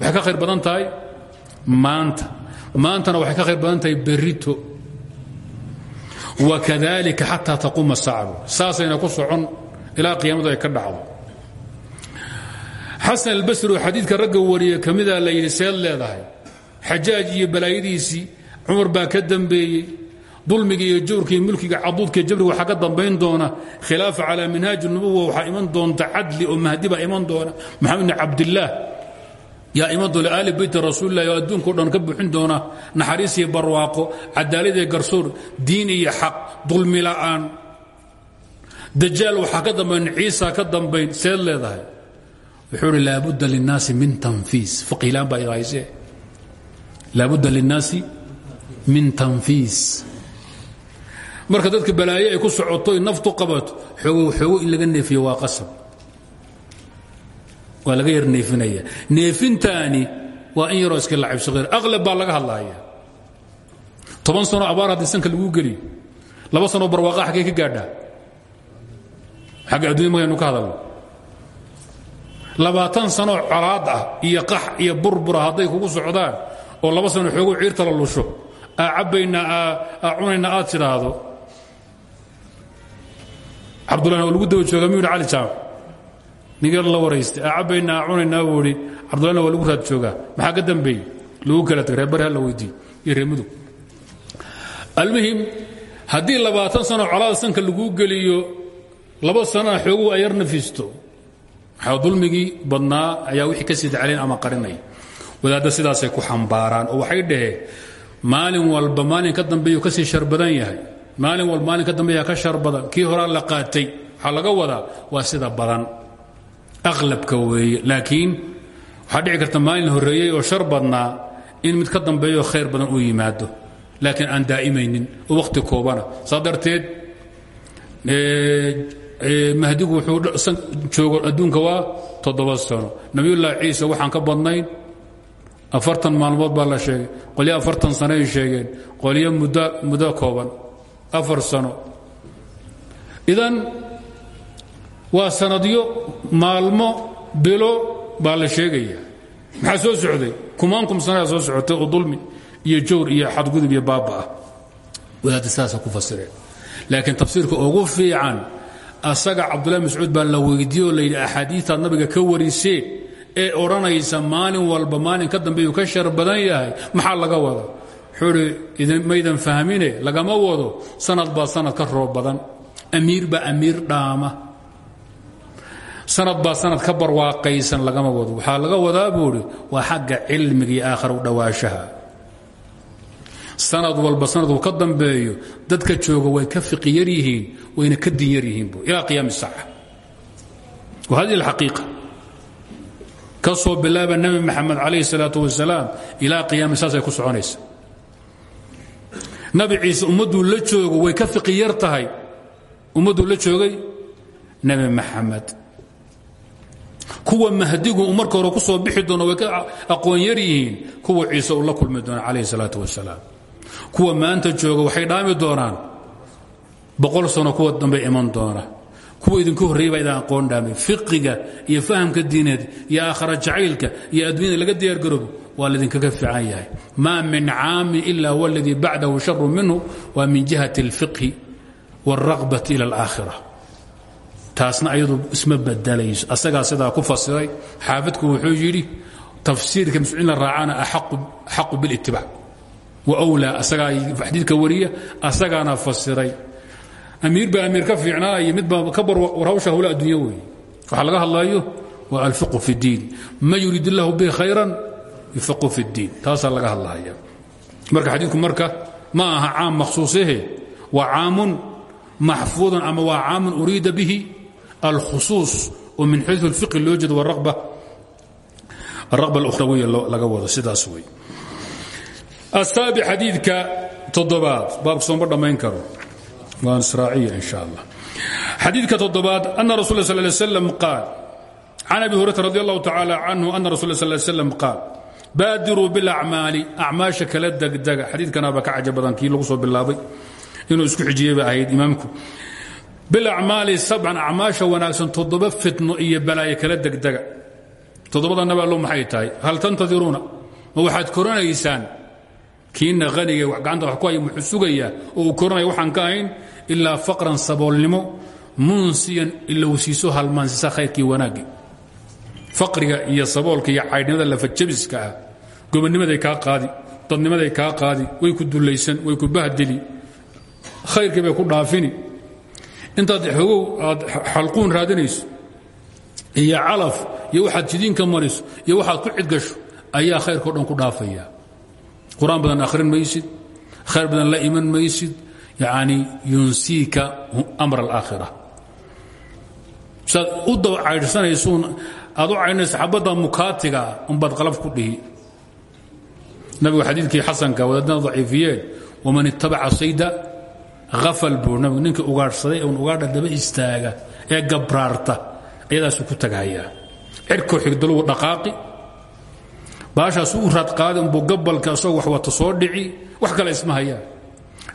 waxay ka khayr badan tahay maanta maantana waxay ka khayr badan tahay berito wakadalika xataa taquuma sacbu saasayna ku socon ilaa qiyaamadu ay ka dhacdo xasan albasri oo xadiidka ragga wariye ka mida la yidhi seed leedahay xajaaj iyo balaayadiisii cumar baa ka dambeeyey dulmiga iyo jawrka iyo mulkiga caduudka jabriga waxaa ka dambayn doona khilaafa calaa minhaaji nubuwa waxaa iman doonta cadli oo mahdi baa iman doona maxamed bni cabdillaah yaa iman doona aali beyti rasuulillahi oo adduunka o dhan ka buuxin doona naxariis iyo barwaaqo cadaalad iyo garsoor diin iyo xaq dulmi la'aan. Dajaal waxaa ka dambayn ciisa ka dambayn seed leedahay. Wuxuu uhi laabudda linnaasi min tanfiis. Faqiilaan baa idahayse laabudda linnaasi min tanfiis. Marka dadka balaayo ay ku socoto naftu qabato xoogo in laga neefiyo waa qasab waa laga yar neefinaya. Neefintaani waa in yaroo iska lacib saqiir aqlab baa laga hadlaaya. Toban sano abaar haddii sanka laguu geliyo. Laba sanoo barwaaqa xaggee ka gaadhaa. Xagga addunya magaynu ka hadalno. Labaatan sanoo colaad ah iyo qax iyo burbura hadday kugu socdaan oo laba sano xoogo ciirta la lusho. Aa cabbaynaa aa cunayna aad tidhaahdo. Cabdullahna waa lagu daba jooga miyuu cali jaamac ninkii la waraystay aa cabbaynaa aa cunaynaa buu idhi cabdullahna waa lagu raad joogaa. Maxaa ka dambeeyey? Lagu kala tagay reer bari ha la weydiiyo iyo reer mudug almuhim haddii labaatan sano colaad sanka laguu geliyo laba sanona xooguhu ay yar nafiisto waxaa dulmigii badnaa ayaa wixii ka sii daclayn ama qarinaya wadaadda sidaasay ku xambaaraan oo waxay dhaheen maalin walba maalin ka dambeeyuu ka sii shar badan yahay. Maalin walba maalin ka dambeeyaa ka shar badan. Kii horaa la qaatay waxaa laga wadaa waa sida badan aqlabka weeye laakiin waxaa dhici karta maalin horreeyey oo shar badnaa in mid ka dambeeyo khayr badan uu yimaado. Laakiin aan daa'imaynin oo wakhti koobana. Saa darteed mahdigu wuxuu joogo adduunka waa toddoba sano. Nabiyullaahi ciise waxaan ka badnayn afartan maalmood baa la sheegay. Qolyo afartan sano ay sheegeen. Qolyo muddo muddo kooban. Afar sano. Idan waa sanadyo maalmo bilo baa la sheegaya. Maxaa soo socday? Kumaankum sanaa soo socotay dulmi iyo jawr iyo xadgudub iyo baaba ah. Wadaadda ku fasireen. Laakiin tafsiirka ugu fiican asaga cabdullahi mascuud baa la weydiiye oo axaadiitaad nabiga ka warisee ee odhanaysa maalin walba maalin ka dambeeyuu ka shar badan yahay. Maxaa laga wada wuxuu hi maydan fahmine lagama wado sanad baa sanad ka roob badan. Amiir baa amiir dhaama sanad baa sanad ka barwaaqaysan lagama wado. Waxaa laga wadaa buu waa xagga ilmigi iyo aakhir u dhawaanshaha sanad walba sanadku ka dambeeyo dadka jooga way ka fiqiyar yihiin wayna ka dinyar yihiinbu ilaa qiyaam saaca. Wa hadihi alxaqiiqa. Ka soo bilaaba nebi maxamed calayhi salaatu wasalaam ilaa qiyaami saasay ku soconaysa. Nabi ciise ummadduu la joogo way ka fiqiyar tahay. Ummadduu la joogay nebi maxamed kuwa mahdigu marka hore ku soo bixi doono way ka aqoon yar kuwa ciise la kulmi doona calayh salaatu wasalaam kuwa maanta jooga waxay dhaami doonaan boqol sano kuwa dambe iman doona. Kuwa idinku horreeyey baa aqoon dhaamay fiqiga iyo fahamka diineed iyo aakhara jacaylka iyo adduunyada laga diyaargaroobo waa laydinkaga fiican yahay. Maa min caamin ila waladii bacdahu sharu minhu waa min jihati alfiqhi wاlraqbati ila alaakhira taasna ayadu isma badalayso asagaa sidaa ku fasiray xaafidku wuxuu yidhi tafsiirka mascuudin la raacana axaqu bilitibaac wa wlaa asagaa xadiidka wariya asagaana fasiray. Amiir baa amiir ka fiicnaaya midbaa ka bar war hawsha hawla addunya weeye. Waxaa laga hadlayo waa alfiqu fi اdiin man yurid illahu bihi khayran? Yufiqu fi اdiin taasaa laga hadlaya marka xadiidku marka ma aha caam makhsuusahe waa caamun maxfuudan ama waa caamun uriida bihi alkhusuus oo min xayu اlfiqi loo jeedo waraba alraqba اlukhrawiya laga wado sidaas wey asaabi xadiidka toddobaad baabka sooma dhammayn karo waan israaciya in sha allah xadiidka toddobaad ana rasul sal ly slam qaal can abi hurayra radi allahu tacaala canhu ana rasul sal slam qaal baadiruu bilacmaali acmaasha kala degdega xadiidkanaaba ka caja badan kii lagu soo bilaabay inuu isku xijiyey ba ahayd imaamku bilacmaali sabcan acmaasha wanaagsan toddoba fitno iyo balaayo kala degdega toddobadannaba allo maxay tahay hal tantadiruuna ma waxaad koranaysaan kiina haniga gacanta wax ku haya muxuu sugayaa oo uu koranaya waxaan ka ahayn ilaa faqran saboolnimo munsiyan ilowsiiso halmaansisa khayrkii wanaaggi faqriga iyo saboolka iyo caydhnimada lafajabiska ah gobonnimaday kaa qaadi dadnimaday kaa qaadi way ku dullaysan way ku bahdeli khayrkii bay ku dhaafini intaad xogow aad xalquun raadinayso iyo calaf iyo waxaad jidiinka mariso iyo waxaad ku cidgasho ayaa khayrkao dhan ku dhaafaya. Qur'aan badan akhrin maysid khayr badan la iman maysid yani yunsiika amr alaakhira saad u daba caydhsanaysuun aad u caydhnaysa xabadda mukaatiga unbaad qalab ku dhihi. Nabigu xadiidkii xasanka wadaadana daciifiyeen waman ittabaca sayda hafal buu nabigu ninkii ugaadhsaday un ugaadha daba istaaga ee gabraarta ayadaasuu ku tagahayaa. Cirkoo xigdalugu dhaqaaqi baashaas u raadqaadi umbuu gabalka isagoo wax wata soo dhici wax kale isma hayaan.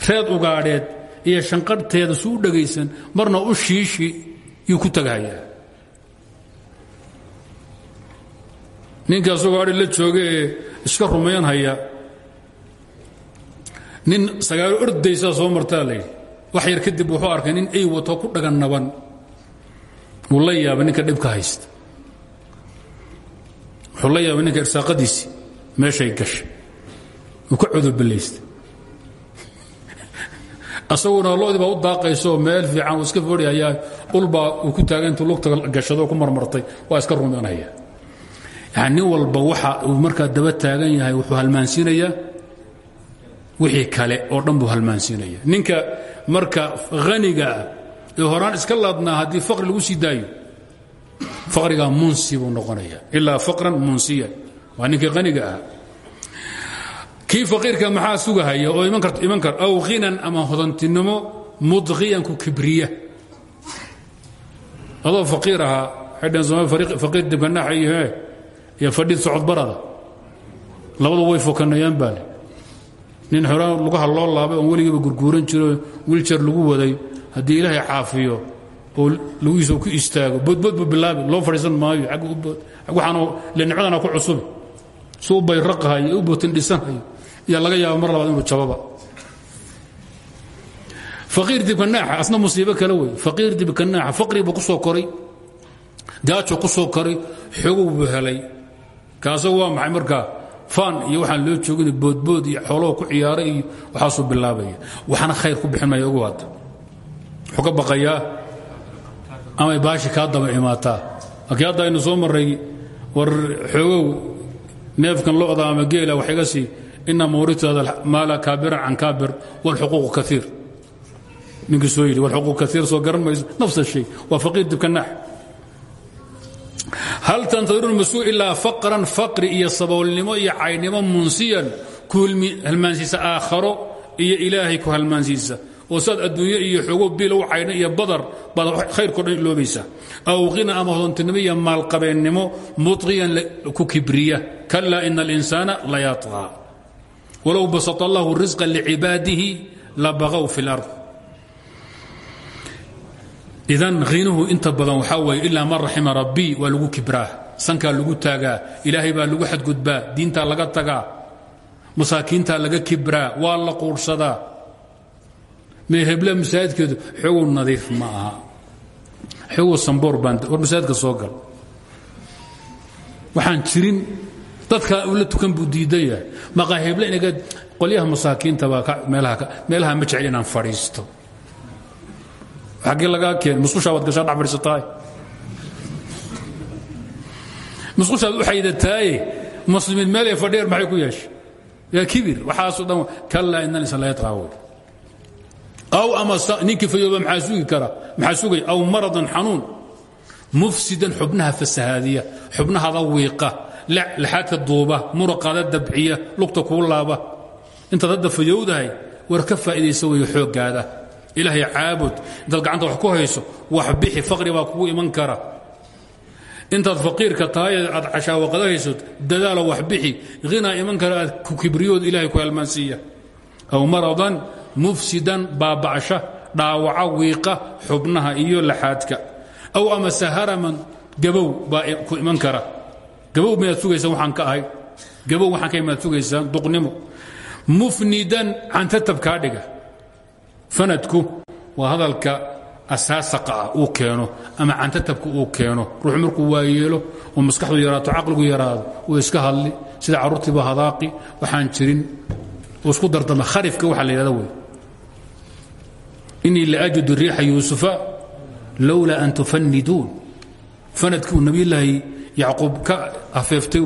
Reed ugaadheed iyo shanqarhteeda suu u dhegaysan marna u shiishi yuu ku tagahayaa. Ninka isagoo adhi la jooga ee iska rumaynhaya nin sagaalo ordaysaa soo martaa wax yar kadib wuxuu arkay nin ey wato ku dhagan naban. Wuu ninka dhibka haysta. Wuxuu ninka irsaaqadiisii meeshay gashay. Uu ka codobalaystay asaguna loodii baa u daaqaysooo meel fiican uu iska fodhayaa ulbaa uu ku taagay intuu lugta gashado ku marmartay waa iska rumaynaya. Yani walba waxa uu daba taagan yahay wuxuu halmaansiinayaa wixii kale oo dhan buu halmaansiinaya. Ninka marka haniga ah ee horaan iska laadnaa haddii faqri lagu sii daayo faqrigaa munsi buu noqonaya. Ilaa faqran munsiyan waa ninkii haniga ah. Kii faqiirka maxaa sugahaya oo iman kar aw khinan ama hodantinimo mudqiyan ku kibriya. Adoo faqiir ahaa xidhan sooma faqiir dibkanaaxa iyo fadhid socodbarada labadu way fokanayaan baa le nin xoraan lugaha loo laabay oon weligiiba gurguuran jiro wiljar lagu waday haddii ilaahay caafiyo oo lugihiisa ku istaago boodbood buu loo fadhiisan maayo waxaan nicmadana ku cusubi su u bayraqahayo u bootin dhisanhayo iyo laga yaaba mar labaad inuu jababa. Faqiir dibkanaaxa asna musiibo kale wey faqiir dibkanaaxa faqri buu ku koray gaajo ku koray xogow buu helay. Kaasagu waa maxay markaa faan iyo waxaan loo joogin boodbood iyo xoolaho ku ciyaaray iyo waxaasuu bilaabaya waxna khayr ku bixin maya ogu hadda wuxuu ka baqayaa amay baashi kaa daba imaataa laakiin hadda aynu soo marray war xoogow neefkan lo'da ama geela wax iga sii inama waritu hada maala kaabiran can kaabir wاlxuquuqu kaiir ninkii soo yidhi wاlxuquuq kaiir soo garan mayso nafs الshay waa faqiir dibkanaax hal tantadirun masuu ilaa faqran faqri iyo saboolnimo iyo caynimo munsiyan ku halmaansiisa aakharo iyo ilaahay ku halmaansiisa oo saad adduunyo iyo xoogo biil u cayno iyo badar baad khayrko dhan iloobaysaa aw qina ama hodontinimo iyo maalqabeennimo muطqiyan ku kibriya kalaa ina alinsaana la yatqaa walow basata allahu risqa licibaadihi la baqow fi اlard idan khinuhu inta badan waxaa weeye ilaa man raxima rabbii waa lagu kibraa sankaa lagu taagaa ilaahay baa lagu xadgudbaa diintaa laga tagaa masaakiintaa laga kibraa waa la quudhsadaa meheble masaajidkeedu xogow nadiif ma aha. Xogow samboor baan war masaajidka soo gal. Waxaan jirin dadka ula tukan buu diidan yahay. Maqaahible inaga qolyaha masaakiinta baa meelaha ma jecel inaan fadhiisto xaggee lagaa keen musqushaa waad gashaa dhex fadhiisataay musqushaad u xaydataaye muslimiin meel ay fadhiyar maxay ku yeeshay yaa kibir waxaasoo dhan kallaa inna lisan la yatqaawo aw ama ninkii fayooba maxaa sugi kara? Maxaa sugaya aw maradan xanuun. Mufsidan xubnaha fasahaadiya xubnahada wiiqa laxaadka duuba muraqaada dabciya lugta kuu laaba. Intaad hadda fayowdahay war ka faa'iidaysa weeye xooggaada ilaahay caabud intaad gacanta wax ku hayso wax bixi faqri baa kugu iman kara. Intaad faqiirka tahay aad cashaawaqada hayso dadaalo wax bixi hinaa iman kara aad ku kibriyood ilahay ku halmaansiiya. Aw maradan mufsidan baaba'sha dhaawaca wiiqa xubnaha iyo laxaadka. Aw amase haraman gabow baa ku iman kara. Gabow miyaad sugaysaan waxaan ka ahay. Gabow waxaan ka imaad sugaysaan duqnimo. Mufnidan cantatab kaa dhiga fanadku waa hadalka asaasaqa ah uu keeno ama cantatabka uu keeno. Ruux markuu waa yeelo oo maskaxdu yaraato caqligu yaraado uu iska hadli sida carruurtiiba hadaaqi waxaan jirin uu isku dardama kharifka waxa la yidhahda wey inii laajidu riixa yuusufa lowlaa an tufaniduun fanadkii uu nabiyulaahi yacquub ka afeeftay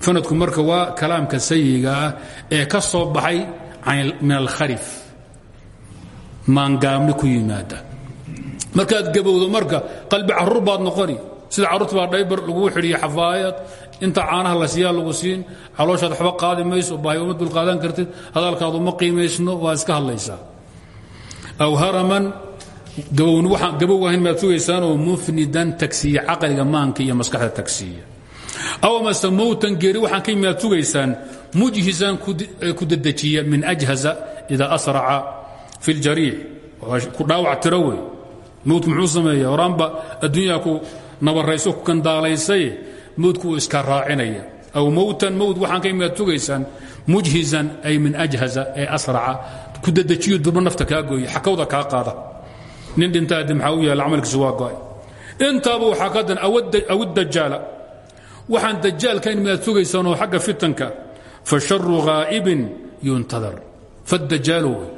fanadku marka waa kalaamka sayiga ah ee ka soo baxay min alkharif maangaamni ku yimaada. Markaad gabowdo marka qalbi carruur baad noqoni. Sida carruurta baa dhaybar laguu xidhiya xafaayad. Inta caanaha la siiyaa lagu siin calooshaad waxba qaadi mayso bahay uma dulqaadan kartid hadalkaadu ma qiimaysno waa iska hadlaysaa. Aw haraman gabow ahayn maad sugaysaanoo mufnidan tagsiya caqliga maanka iyo maskaxda tagsiya aw mase mowtan geeri waxaan ka maad sugaysaan mujhisan ku dedejiya min ajhaza idaa asraca fi ljariix ku dhaawac tiro wey. Mowdku muxuu sameeya horaanba adduunyaa ku nabarayso ku kandaalaysaye mowdku uu iska raacinaya. Aw mowtan mowd waxaan ka maad sugaysaan mujhizan ay min ajhaza ee asraca. Ku dedejiyo durba nafta kaa gooya xakawda kaa qaada. Nin dhintaadi maxaa u yaalla camalkiisu waa go'ay. Intaaba waxaa ka dan aw dajaala. Waxaan dajaalka in midaad sugaysaan oo xagga fitanka. Fa sharu ghaa'ibin yuntadar. Fadajaalu wey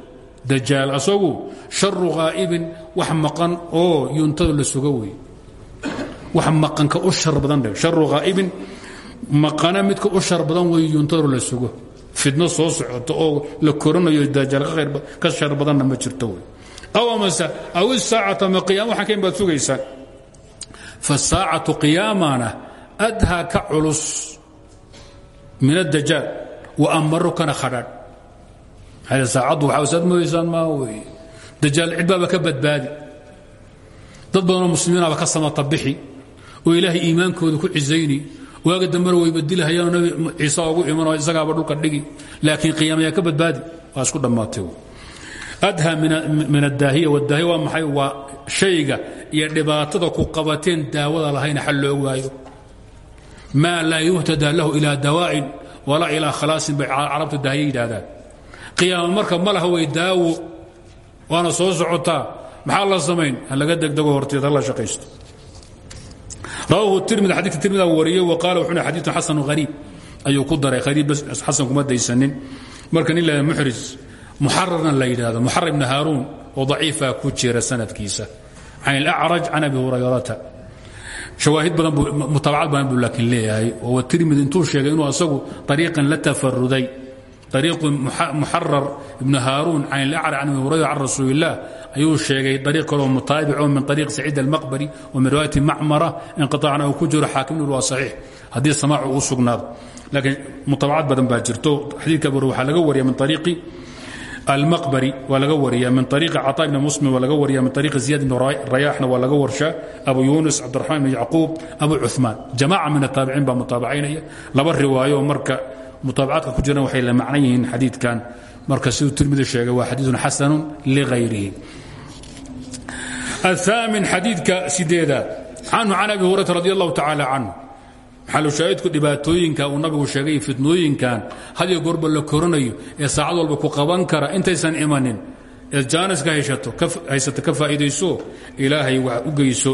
dajaal asagu sharu ghaa'ibin wax maqan oo yuntadar la sugo wey wax maqanka u badan dhe sharu ghaa'ibin maqana midka u shar badan wey yuntadar la sugo. Soo socoto oo la koranayo dajaal ka shar badanna ma jirto wey aw amase aw isaacata ma qiyaama waxaan kayn baad sugaysaan. Fasaacatu qiyaamana adhaa ka culus min adajaal wa amaru kana khadhaadh saacaddu waxaa saad moodaysaan maa weeye? Dajaal cid baaba ka badbaadi. Dad badanoo muslimiinaba ka samata bixi. Oo ilaahay iimaankooda ku cisayni waaga dambena wayba dilahayaanoo nabi ciise ugu imanoo isagaaba dhulka dhigi. Laakiin qiyaamayaa ka badbaadi. Waa isku dhammaatay adha min adaahiya wadaahiya waa maxay? Waa shayga iyo dhibaatada ku qabateen daawada lahayna xal loo waayo. Maa laa yuhtada lahu ilaa dawaa'in walaa ilaa khalaasin bay carabtu daahiya yidhaahdaan qiyaama marka ma laha way daawo waana soo socotaa maxaa la samayn? Ha laga degdego horteed ha la shaqaysto. Rawahu tirmid xadiidka tirmida wariyey wa qaala wuxuu xadiidun xasanu hariib ayuu ku daray hariib bas xasan kuma daysanin. Marka nin la muxris muxararna la yidhaahdo muxarar ibni haaruun oo daciifa ku jira sanadkiisa. Can ilacraj can abi hurayrata. Shawaahid badan mutaabacad badan buu laakiin leeyahay oo tirmidi intuu sheegay inuu asagu ariiqan la tafaruday ariiqu muxarar ibnu haaruun can ilacr can abi hurayra can rasuuli illaah ayuu sheegay ariiq kaleo mutaabic oo min ariiq saciid almaqbari oo min riwaayati macmara inqiaacna uu ku jiro xaakim waa saxiix haddii samaacu uu sugnaado laakiin mutabacad badan baa jirto xadiidka bur waxaa laga wariya min ariiqi almaqbari waa laga wariya min ariiqi caطaa ibni muslim waa laga wariya min ariiqi ziyaad ibni rayaaxna waa laga warshaa abu yuunus cabdiraxmaan ibni yacquub abu cumaan jamaca min ataabiciin baa mutaabacaynaya laba riwaayo oo marka mutaabacaadka ku jirana waxay la macnan yihiin xadiidkan. Marka siduu tirmidi sheegay waa xadiiun xasanu liayrihi aaamin xadiidka sideedaad canhu can abi hurayra radi allahu tacaala canhu maxalushaahidku dhibaatooyinka uu nabigu sheegay iyo fidnooyinkan hadiyo la koranayo ee saacad walba ku qaban kara intaysan imanin. Eed jaaniska haysato ka faa'iidayso ilaahay wax u geyso.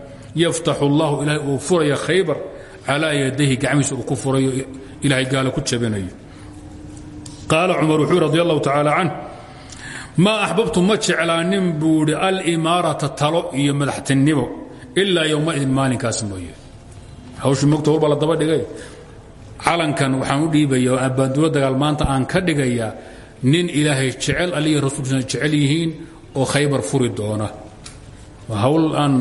yaftaxu اllahu ilahay uu furaya khaybar calaa yadayhi gacmihiisa ku furayo ilahay gaala ku jabinayo. Qaala cumar wuxuu radi allahu tacaala canh maa axbabtu ma jeclaanin buu idhi talo iyo madaxtinimo ilaa yowmaidin maalinkaas mooye. Hawshii mogta walba la daba dhigay. Calankan waxaan u dhiibaya abbaandulo dagaal maanta aan ka dhigayaa nin ilaahay jecel aliya rasuulkiisana jecel yihiin oo khaybar furi doona. Hawl aan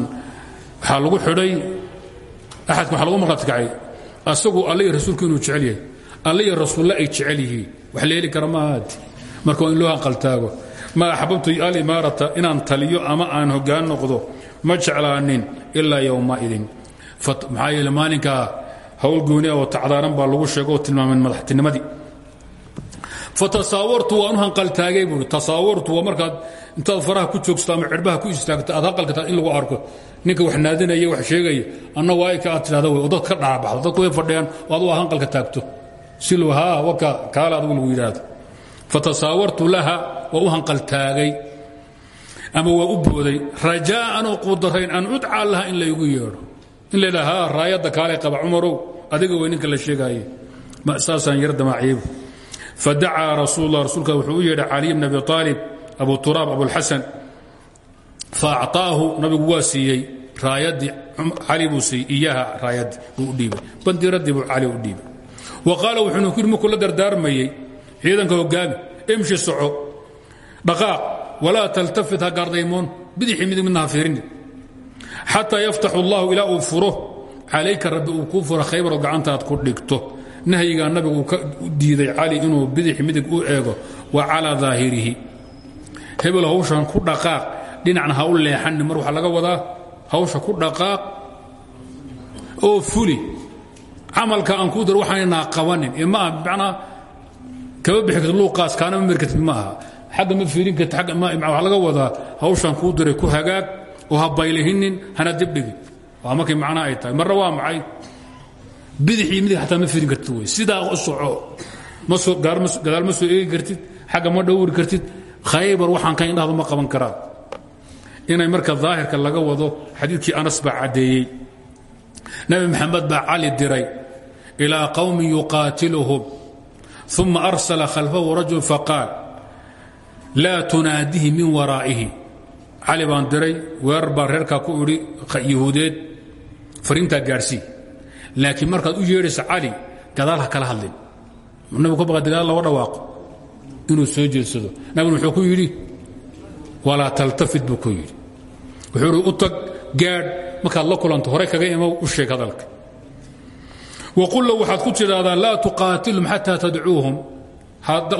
waxaa lagu xidhay axadka waxaa lagu markhaati asagu alliya rasuulku inuu jecel yahay. Alliya rasuulle ay jecel yihiin. Wax la heli kara maahaadi marka waa in loo hanqaltaago ma axbabtu alimaarata inaan taliyo ama aan hoggaan noqdo ma jeclaanin ilaa yowmaidin maxaa yeele maalinkaa hawl gooniya oo tacdaaran baa lagu sheego oo tilmaameen madaxtinimadii fatasaawartu waan u hanqaltaagay buui tasaawartu waa markaad intaad faraha ku joogsato ama cirbaha ku istaagto aad hanqalka in lagu arko. Ninka wax naadinaya wax sheegaya anna waayka aad tidhahda wey oo dad ka dhaabaxdo dadku way fadhiyaan oo adu hanqalka taagto. Si lo haa waka kaala adugu lagu yidhaahdo. Laha waa u hanqaltaagay ama waa u booday rajaa'an oo an udcaa laha in laygu yeedho. In la ydhaha haa raayadda kaalay qaba cumarow adiga way ninka la sheegaaye. Saasaan yar damaaciibu fadacaa rasuullah rasuulka wuxuu u yeedhay caliy bn abi aalib abu turaab abulxasan faacطaahu nabigu waa siiyey raayadii cali buu siiyey iyaha raayadii buu u dhiibay bandiradii buu cali u dhiibay wa qaala wuxuuna ku yidhi markuu la dardaarmayey ciidanka hogaami imshi soco dhaqaaq walaa taltafit ha gaardaymoon bidixii midig midna ha fiirini xataa yaftaxu allahu ilaa uu furo calayka rabbi uu kuu furo khaybaroo gacantaad ku dhigto nahyigaa nabigu ka diiday cali inuu bidixi midig u eego wa calaa daahirihi. Hebel hawshan ku dhaqaaq dhinacna ha u leexanin mar waxaa laga wadaa? Hawsha ku dhaqaaq? Oo fuli camalka aan kuu dar waxaanaa qabanin. Ee maaha bimacnaa kama bixi kartid luuqaas kaana ma mari kartid ma aha. Xagga ma fiirin kartid agga waxaa laga wadaa? Hawshan kuu diray ku hagaag oo ha baylihinin hana dibdhigin waa markay macnaha ay tahay. Marna waa maxay bidix iyo midig xataa ma fiirin kartid wey. Sidaa soco gadaal ma soo eegi kartid xagga ma dhowri kartid. Khaybar waxaan ka indhahdu ma qaban karaan. Inay marka daahirka laga wado xadiidkii anas baa caddeeyey. Nabi maxamed baa cali diray ilaa qowmin yuqaatiluhum uma arsala khalfahu rajul faqaal laa tunaadihi min waraa'ihi cali baan diray weerar baa reerkaa ku idhi yahuudeed fariintaa gaadhsii laakiin markaad u yeedhaysa cali gadaal ha kala hadlin nabigu ka baqa dagaal laga dhawaaqo inuu soo jeedsado nabiguna wuxuu ku yidhi walaa taltafit buu ku yidhi wuxuu idhi u tag gaadh markaad la kulanto horey kaga imow u sheeg hadalka waqullo waxaad ku tidhaahdaa laa tuqaatilhum xataa tadcuuhum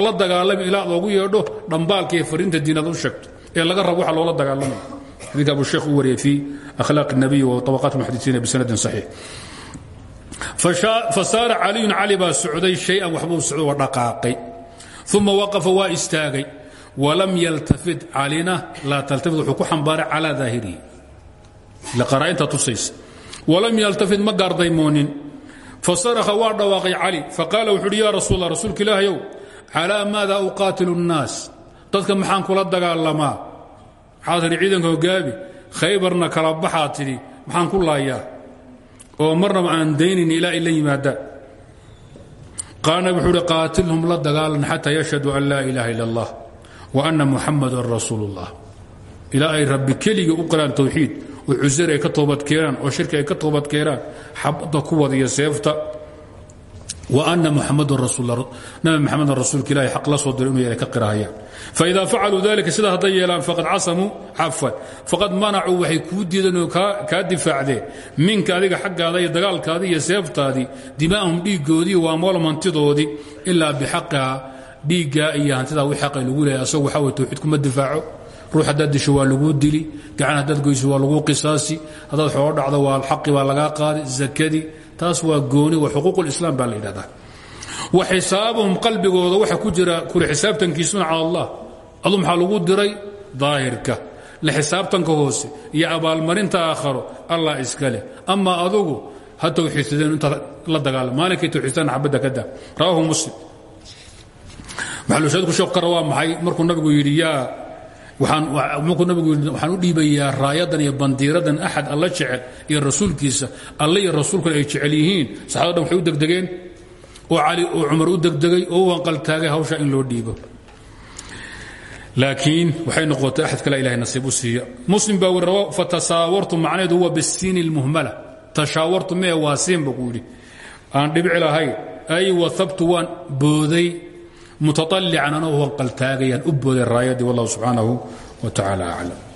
la dagaalami ilaa ad ogu yeedho dhambaalka iyo fariinta diinaad u sheegto ee laga rabo waxa loola dagaalamaya xadiidka abu sheekh u wariyay fii akhlaaq الnabiy wa طabaqaat muxadisiina bisanadin صaxiix fasaara caliyun cali baa socday shay-an waxbuu socdo wa dhaqaaqay. Uma waqafa waa istaagay. Walam yaltafit calina laa taltafit wuxuu ku xambaaray calaa daahirihi. Qaraa'inta tusaysa. Walam yaltafit ma gaardaymoonin fasarakha waa dhawaaqay cali. Faqaala wuxu uhi yaa rasuul allah rasuulka ilaahayow calaa maada uqaatilu الnaas dadka maxaan kula dagaalamaa? Maxaa tidhi ciidanka hogaabi khaybarna kala baxaa tidhi maxaan ku laayaa oo marnaba aan daynayn ilaa ay la yimaadaan qaala nabig wuxuu uhi qaatilhum la dagaalan xataa yashhadu an laa ilaaha ila allah wa anna muxamadan rasuulu اllah ilaa ay rabbi keligii u qiraan towxiid oo cusar ay ka toobadkeenaan oo shirki ay ka toobadkeenaan xabadda ku wadiyo seefta anna muxamadan nabi maxamedan rasuulka ilahi xaq la soo diray inuu yahay ka qirahayaan faida facaluu dalika sidaa hadday yeelaan faqad casamuu cafan faqad manacuu waxay kuu diideen oo kaa difaacdeen minka adiga xaggaada iyo dagaalkaadii iyo seeftaadii dimaa'ahum dhiiggoodii waa moolom hantidoodii ilaa bixaqiha dhiiggaa iyo hantidaa wi xaqay lagu leeyahay asagu waxaa way towxiid kuma difaaco. Ruux haddaad disho waa laguu dili gacan haddaad goyso waa laguu qisaasi haddaad xoolo taas waa gooni waa xuquuqulislaam baa la wa xisaabuhum qalbigooda waxa ku jira kula xisaabtankiisuna cala allah. Adu maxaa lagu diray? Daahirka. La xisaabtanka hoose iyo abaalmarinta aakharo allah iska leh. Ama adugu ha tawxiidsadeen intaad la dagaalam maalinkay tawxiidsadaan xabadda ka daa. Rawaahu muslim. Maxalushaadku sheekh kara waa maxay? Markuu nabigu yidhi markuu nabigu yidhi waxaan u dhiibayaa raayadan iyo bandiiradan axad alla jecel iyo rasuulkiisa alle iyo rasuulkuna ay jecel yihiin. Saxabada dhan waxay u degdegeen? Oo cali oo cumar u degdegay? Oo u wanqaltaagay hawsha in loo dhiibo. Laakiin waxay noqotay axad kale ilahay nasiib u siiya. Muslim baa weri fatasaawartu macnaheedu huwa bisiini اlmuhmala tashaawartu mee waa siin buu ku yidhi. Aan dhibici lahayn. Ay wahabtu waan booday mutaطalican anoo wanqaltaagayaan u booday raayadii wallahu subxaanahu wa tacaala aclam